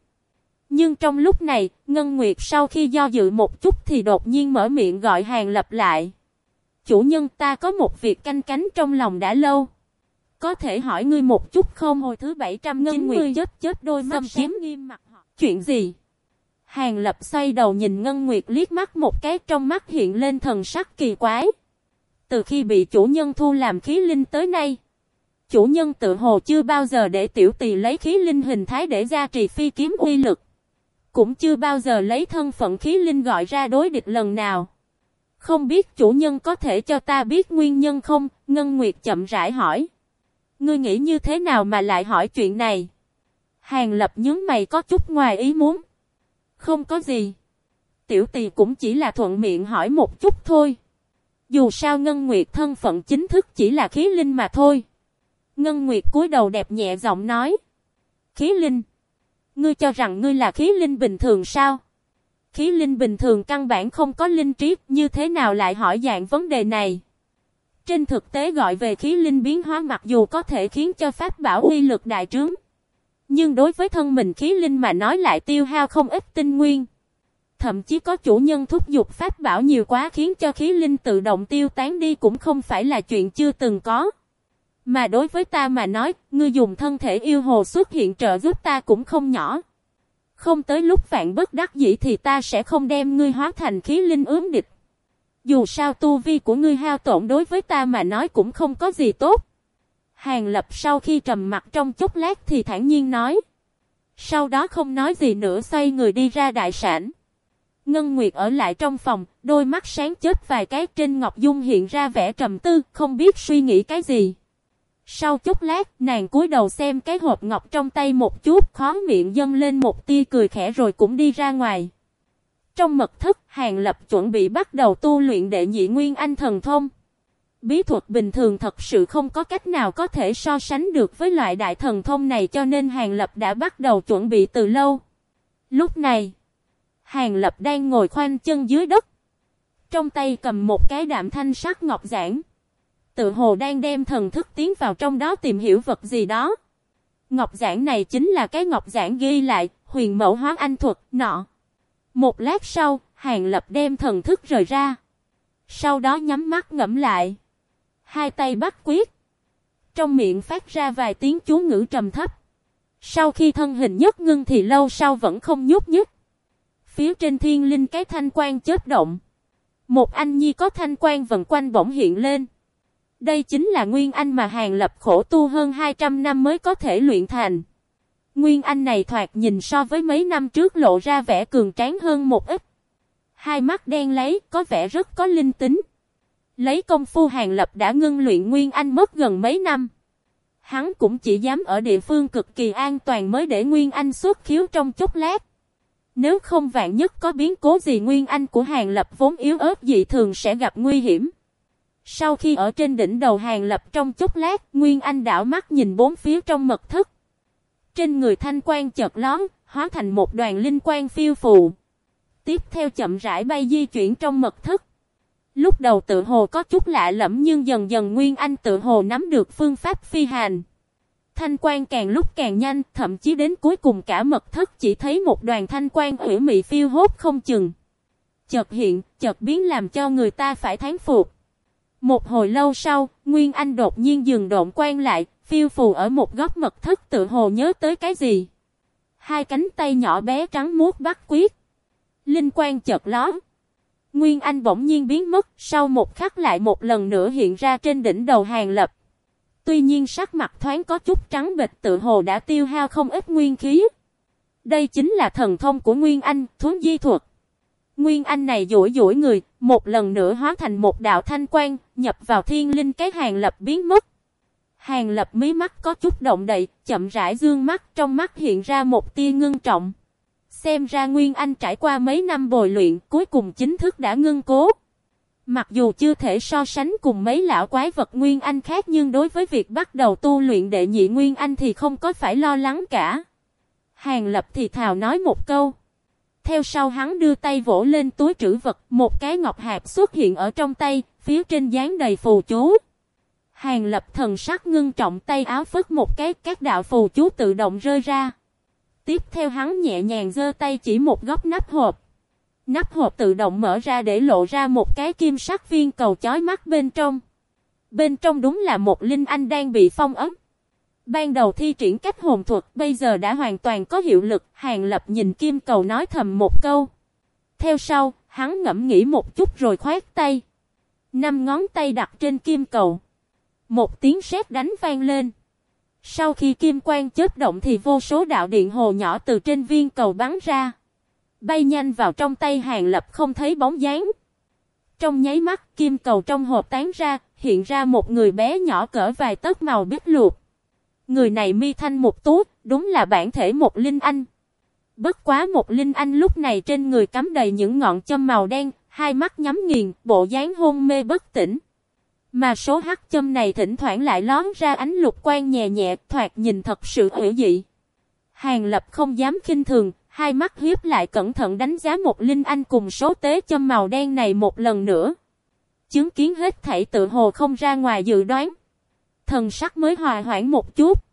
Nhưng trong lúc này, Ngân Nguyệt sau khi do dự một chút thì đột nhiên mở miệng gọi Hàng Lập lại. Chủ nhân ta có một việc canh cánh trong lòng đã lâu. Có thể hỏi ngươi một chút không hồi thứ 790 chết chết đôi mắt kiếm nghiêm mặt họ. Chuyện gì? Hàng Lập xoay đầu nhìn Ngân Nguyệt liếc mắt một cái trong mắt hiện lên thần sắc kỳ quái. Từ khi bị chủ nhân thu làm khí linh tới nay, chủ nhân tự hồ chưa bao giờ để tiểu tỳ lấy khí linh hình thái để gia trì phi kiếm uy lực. Cũng chưa bao giờ lấy thân phận khí linh gọi ra đối địch lần nào. Không biết chủ nhân có thể cho ta biết nguyên nhân không? Ngân Nguyệt chậm rãi hỏi. Ngươi nghĩ như thế nào mà lại hỏi chuyện này? Hàng lập nhướng mày có chút ngoài ý muốn. Không có gì. Tiểu tỳ cũng chỉ là thuận miệng hỏi một chút thôi. Dù sao Ngân Nguyệt thân phận chính thức chỉ là khí linh mà thôi. Ngân Nguyệt cúi đầu đẹp nhẹ giọng nói. Khí linh. Ngươi cho rằng ngươi là khí linh bình thường sao? Khí linh bình thường căn bản không có linh trí, như thế nào lại hỏi dạng vấn đề này? Trên thực tế gọi về khí linh biến hóa mặc dù có thể khiến cho pháp bảo uy lực đại trướng. Nhưng đối với thân mình khí linh mà nói lại tiêu hao không ít tinh nguyên. Thậm chí có chủ nhân thúc giục pháp bảo nhiều quá khiến cho khí linh tự động tiêu tán đi cũng không phải là chuyện chưa từng có. Mà đối với ta mà nói, ngươi dùng thân thể yêu hồ xuất hiện trợ giúp ta cũng không nhỏ. Không tới lúc vạn bất đắc dĩ thì ta sẽ không đem ngươi hóa thành khí linh ướm địch. Dù sao tu vi của ngươi hao tổn đối với ta mà nói cũng không có gì tốt. Hàng lập sau khi trầm mặt trong chốc lát thì thản nhiên nói. Sau đó không nói gì nữa xoay người đi ra đại sản. Ngân Nguyệt ở lại trong phòng, đôi mắt sáng chết vài cái trên Ngọc Dung hiện ra vẻ trầm tư, không biết suy nghĩ cái gì. Sau chút lát, nàng cúi đầu xem cái hộp ngọc trong tay một chút, khó miệng dâng lên một tia cười khẽ rồi cũng đi ra ngoài. trong mật thất, Hàng Lập chuẩn bị bắt đầu tu luyện đệ nhị nguyên anh thần thông. Bí thuật bình thường thật sự không có cách nào có thể so sánh được với loại đại thần thông này cho nên Hàng Lập đã bắt đầu chuẩn bị từ lâu. Lúc này, Hàng Lập đang ngồi khoanh chân dưới đất. Trong tay cầm một cái đạm thanh sắc ngọc giản. Tự hồ đang đem thần thức tiến vào trong đó tìm hiểu vật gì đó. Ngọc giản này chính là cái ngọc giản ghi lại, huyền mẫu hóa anh thuật, nọ. Một lát sau, Hàng Lập đem thần thức rời ra. Sau đó nhắm mắt ngẫm lại. Hai tay bắt quyết. Trong miệng phát ra vài tiếng chú ngữ trầm thấp. Sau khi thân hình nhất ngưng thì lâu sau vẫn không nhúc nhích. Phía trên thiên linh cái thanh quan chớp động. Một anh nhi có thanh quan vần quanh bỗng hiện lên. Đây chính là Nguyên Anh mà Hàng Lập khổ tu hơn 200 năm mới có thể luyện thành. Nguyên Anh này thoạt nhìn so với mấy năm trước lộ ra vẻ cường tráng hơn một ít. Hai mắt đen lấy, có vẻ rất có linh tính. Lấy công phu Hàng Lập đã ngưng luyện Nguyên Anh mất gần mấy năm. Hắn cũng chỉ dám ở địa phương cực kỳ an toàn mới để Nguyên Anh xuất khiếu trong chốc lát. Nếu không vạn nhất có biến cố gì Nguyên Anh của Hàng Lập vốn yếu ớt dị thường sẽ gặp nguy hiểm. Sau khi ở trên đỉnh đầu Hàng Lập trong chốc lát, Nguyên Anh đảo mắt nhìn bốn phía trong mật thất. Trên người thanh quan chợt lón, hóa thành một đoàn linh quan phiêu phù. Tiếp theo chậm rãi bay di chuyển trong mật thất. Lúc đầu tự hồ có chút lạ lẫm nhưng dần dần Nguyên Anh tự hồ nắm được phương pháp phi hành. Thanh quan càng lúc càng nhanh, thậm chí đến cuối cùng cả mật thất chỉ thấy một đoàn thanh quan ủy mị phiêu hốt không chừng. Chợt hiện, chợt biến làm cho người ta phải thán phục. Một hồi lâu sau, Nguyên Anh đột nhiên dừng độn quan lại, phiêu phù ở một góc mật thất tự hồ nhớ tới cái gì. Hai cánh tay nhỏ bé trắng muốt bắt quyết. Linh quan chợt lóe. Nguyên Anh bỗng nhiên biến mất, sau một khắc lại một lần nữa hiện ra trên đỉnh đầu hàng lập. Tuy nhiên sắc mặt thoáng có chút trắng bệch tự hồ đã tiêu hao không ít nguyên khí. Đây chính là thần thông của Nguyên Anh, thuấn di thuật. Nguyên Anh này duỗi duỗi người, một lần nữa hóa thành một đạo thanh quang, nhập vào thiên linh cái hàng lập biến mất. Hàng lập mí mắt có chút động đậy, chậm rãi dương mắt, trong mắt hiện ra một tia ngưng trọng. Xem ra Nguyên Anh trải qua mấy năm bồi luyện, cuối cùng chính thức đã ngưng cố. Mặc dù chưa thể so sánh cùng mấy lão quái vật Nguyên Anh khác nhưng đối với việc bắt đầu tu luyện đệ nhị Nguyên Anh thì không có phải lo lắng cả. Hàng lập thì thào nói một câu. Theo sau hắn đưa tay vỗ lên túi trữ vật, một cái ngọc hạt xuất hiện ở trong tay, phía trên dán đầy phù chú. Hàng lập thần sắc ngưng trọng tay áo phất một cái, các đạo phù chú tự động rơi ra. Tiếp theo hắn nhẹ nhàng giơ tay chỉ một góc nắp hộp. Nắp hộp tự động mở ra để lộ ra một cái kim sắc viên cầu chói mắt bên trong. Bên trong đúng là một linh anh đang bị phong ấm. Ban đầu thi triển cách hồn thuật bây giờ đã hoàn toàn có hiệu lực, Hàng Lập nhìn kim cầu nói thầm một câu. Theo sau, hắn ngẫm nghĩ một chút rồi khoát tay. Năm ngón tay đặt trên kim cầu. Một tiếng sét đánh vang lên. Sau khi kim quang chớp động thì vô số đạo điện hồ nhỏ từ trên viên cầu bắn ra. Bay nhanh vào trong tay Hàng Lập không thấy bóng dáng. Trong nháy mắt kim cầu trong hộp tán ra, hiện ra một người bé nhỏ cỡ vài tấc màu biết luộc. Người này mi thanh một tú, đúng là bản thể một linh anh. Bất quá một linh anh lúc này trên người cắm đầy những ngọn châm màu đen, hai mắt nhắm nghiền, bộ dáng hôn mê bất tỉnh. Mà số hắc châm này thỉnh thoảng lại lón ra ánh lục quan nhẹ nhẹ, thoạt nhìn thật sự hữu dị. Hàng lập không dám khinh thường, hai mắt hiếp lại cẩn thận đánh giá một linh anh cùng số tế châm màu đen này một lần nữa. Chứng kiến hết thảy tự hồ không ra ngoài dự đoán thần sắc mới hòa hoãn một chút.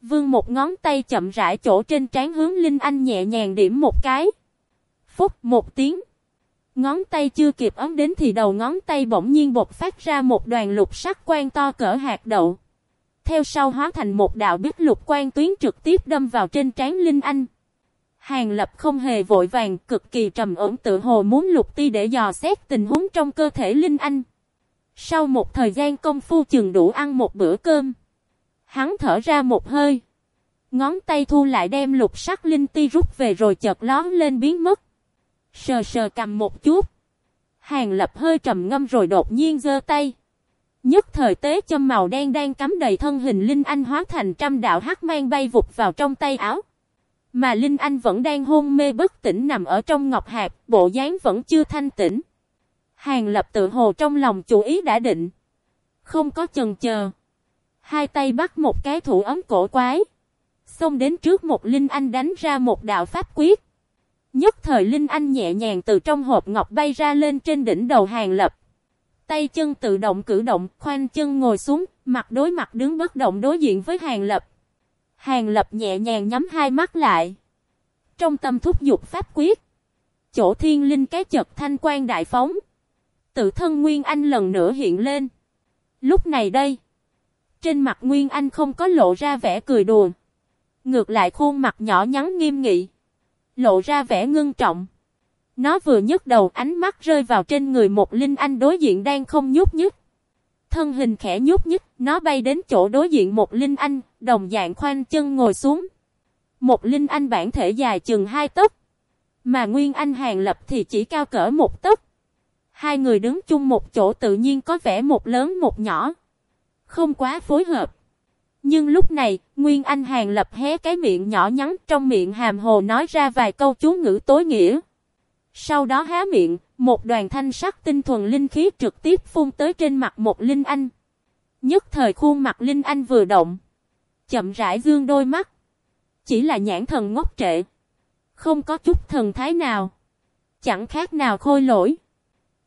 Vương một ngón tay chậm rãi chỗ trên trán hướng Linh Anh nhẹ nhàng điểm một cái. Phúc một tiếng. Ngón tay chưa kịp ấn đến thì đầu ngón tay bỗng nhiên bột phát ra một đoàn lục sắc quan to cỡ hạt đậu. Theo sau hóa thành một đạo biết lục quan tuyến trực tiếp đâm vào trên trán Linh Anh. Hàng lập không hề vội vàng, cực kỳ trầm ổn tự hồ muốn lục ti để dò xét tình huống trong cơ thể Linh Anh. Sau một thời gian công phu chừng đủ ăn một bữa cơm. Hắn thở ra một hơi. Ngón tay thu lại đem lục sắc linh ti rút về rồi chợt lón lên biến mất. Sờ sờ cầm một chút. Hàng lập hơi trầm ngâm rồi đột nhiên giơ tay. Nhất thời tế châm màu đen đang cắm đầy thân hình linh anh hóa thành trăm đạo hắc mang bay vụt vào trong tay áo. Mà Linh Anh vẫn đang hôn mê bất tỉnh nằm ở trong ngọc hạt, bộ dáng vẫn chưa thanh tỉnh. Hàng lập tự hồ trong lòng chủ ý đã định. Không có chần chờ. Hai tay bắt một cái thủ ấm cổ quái. Xông đến trước một Linh Anh đánh ra một đạo pháp quyết. Nhất thời Linh Anh nhẹ nhàng từ trong hộp ngọc bay ra lên trên đỉnh đầu hàng lập. Tay chân tự động cử động, khoanh chân ngồi xuống, mặt đối mặt đứng bất động đối diện với hàng lập. Hàng lập nhẹ nhàng nhắm hai mắt lại. Trong tâm thúc dục pháp quyết. Chỗ thiên linh cái chật thanh quan đại phóng. Tự thân Nguyên Anh lần nữa hiện lên. Lúc này đây. Trên mặt Nguyên Anh không có lộ ra vẻ cười đùa. Ngược lại khuôn mặt nhỏ nhắn nghiêm nghị. Lộ ra vẻ ngưng trọng. Nó vừa nhấc đầu ánh mắt rơi vào trên người một Linh Anh đối diện đang không nhúc nhích. Thân hình khẽ nhúc nhích, nó bay đến chỗ đối diện một Linh Anh, đồng dạng khoanh chân ngồi xuống. Một Linh Anh bản thể dài chừng hai tấc. Mà Nguyên Anh Hàng Lập thì chỉ cao cỡ một tấc. Hai người đứng chung một chỗ tự nhiên có vẻ một lớn một nhỏ. Không quá phối hợp. Nhưng lúc này, Nguyên Anh Hàng Lập hé cái miệng nhỏ nhắn trong miệng hàm hồ nói ra vài câu chú ngữ tối nghĩa. Sau đó há miệng, một đoàn thanh sắc tinh thuần linh khí trực tiếp phun tới trên mặt một Linh Anh. Nhất thời khuôn mặt Linh Anh vừa động. Chậm rãi dương đôi mắt. Chỉ là nhãn thần ngốc trệ. Không có chút thần thái nào. Chẳng khác nào khôi lỗi.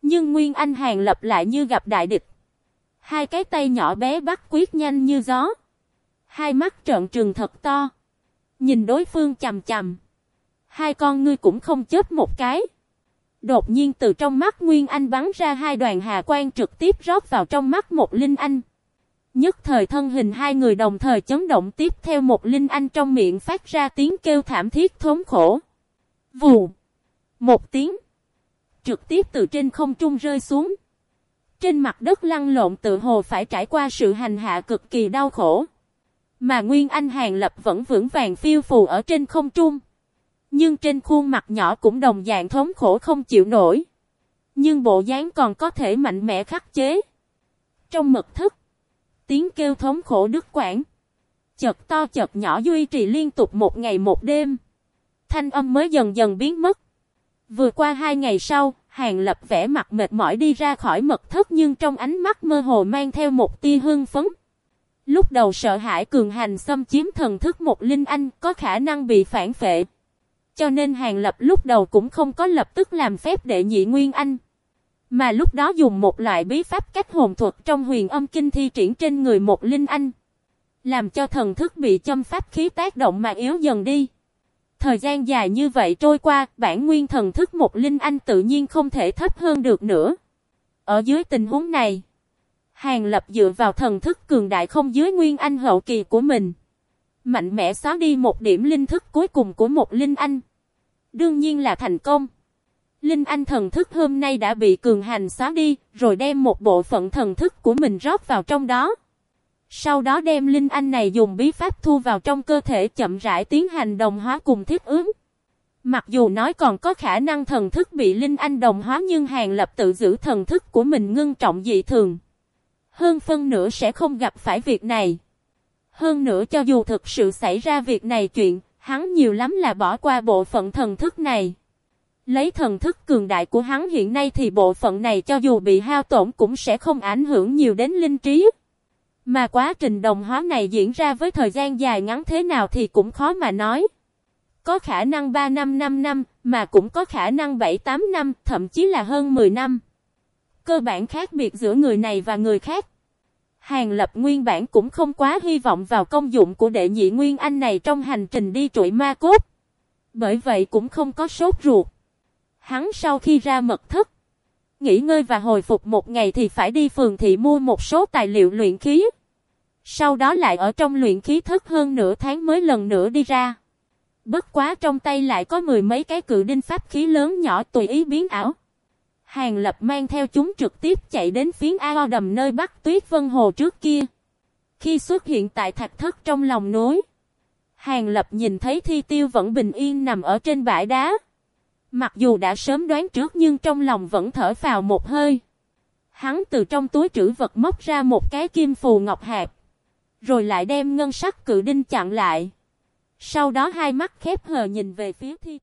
Nhưng Nguyên Anh Hàng lập lại như gặp đại địch. Hai cái tay nhỏ bé bắt quyết nhanh như gió. Hai mắt trợn trừng thật to. Nhìn đối phương chằm chằm. Hai con ngươi cũng không chết một cái. Đột nhiên từ trong mắt Nguyên Anh bắn ra hai đoàn hà quang trực tiếp rót vào trong mắt một Linh Anh. Nhất thời thân hình hai người đồng thời chấn động tiếp theo một Linh Anh trong miệng phát ra tiếng kêu thảm thiết thốn khổ. Vù. Một tiếng. Trực tiếp từ trên không trung rơi xuống. Trên mặt đất lăn lộn tự hồ phải trải qua sự hành hạ cực kỳ đau khổ. Mà Nguyên Anh Hàng Lập vẫn vững vàng phiêu phù ở trên không trung. Nhưng trên khuôn mặt nhỏ cũng đồng dạng thống khổ không chịu nổi. Nhưng bộ dáng còn có thể mạnh mẽ khắc chế. Trong mật thức, tiếng kêu thống khổ đứt quãng. Chật to chật nhỏ duy trì liên tục một ngày một đêm. Thanh âm mới dần dần biến mất. Vừa qua hai ngày sau, Hàng Lập vẽ mặt mệt mỏi đi ra khỏi mật thất nhưng trong ánh mắt mơ hồ mang theo một tia hương phấn. Lúc đầu sợ hãi cường hành xâm chiếm thần thức một linh anh có khả năng bị phản phệ. Cho nên Hàng Lập lúc đầu cũng không có lập tức làm phép đệ nhị Nguyên Anh. Mà lúc đó dùng một loại bí pháp cách hồn thuật trong huyền âm kinh thi triển trên người một linh anh. Làm cho thần thức bị châm pháp khí tác động mà yếu dần đi. Thời gian dài như vậy trôi qua, bản nguyên thần thức một linh anh tự nhiên không thể thấp hơn được nữa. Ở dưới tình huống này, Hàng Lập dựa vào thần thức cường đại không dưới nguyên anh hậu kỳ của mình. Mạnh mẽ xóa đi một điểm linh thức cuối cùng của một linh anh. Đương nhiên là thành công. Linh anh thần thức hôm nay đã bị cường hành xóa đi, rồi đem một bộ phận thần thức của mình rót vào trong đó. Sau đó đem linh anh này dùng bí pháp thu vào trong cơ thể chậm rãi tiến hành đồng hóa cùng thiết ứng. Mặc dù nói còn có khả năng thần thức bị linh anh đồng hóa nhưng hàng lập tự giữ thần thức của mình ngưng trọng dị thường. Hơn phân nữa sẽ không gặp phải việc này. Hơn nữa cho dù thực sự xảy ra việc này chuyện, hắn nhiều lắm là bỏ qua bộ phận thần thức này. Lấy thần thức cường đại của hắn hiện nay thì bộ phận này cho dù bị hao tổn cũng sẽ không ảnh hưởng nhiều đến linh trí. Mà quá trình đồng hóa này diễn ra với thời gian dài ngắn thế nào thì cũng khó mà nói. Có khả năng 3 năm 5 năm, mà cũng có khả năng 7-8 năm, thậm chí là hơn 10 năm. Cơ bản khác biệt giữa người này và người khác. Hàng lập nguyên bản cũng không quá hy vọng vào công dụng của đệ nhị nguyên anh này trong hành trình đi trụi ma cốt. Bởi vậy cũng không có sốt ruột. Hắn sau khi ra mật thất, nghỉ ngơi và hồi phục một ngày thì phải đi phường thị mua một số tài liệu luyện khí. Sau đó lại ở trong luyện khí thất hơn nửa tháng mới lần nữa đi ra. Bất quá trong tay lại có mười mấy cái cự đinh pháp khí lớn nhỏ tùy ý biến ảo. Hàng Lập mang theo chúng trực tiếp chạy đến phiến ao đầm nơi Bắc Tuyết Vân Hồ trước kia. Khi xuất hiện tại thạch thất trong lòng núi, Hàng Lập nhìn thấy Thi Tiêu vẫn bình yên nằm ở trên bãi đá. Mặc dù đã sớm đoán trước nhưng trong lòng vẫn thở phào một hơi. Hắn từ trong túi trữ vật móc ra một cái kim phù ngọc hạt. Rồi lại đem ngân sắc cự đinh chặn lại. Sau đó hai mắt khép hờ nhìn về phía thi Tiêu.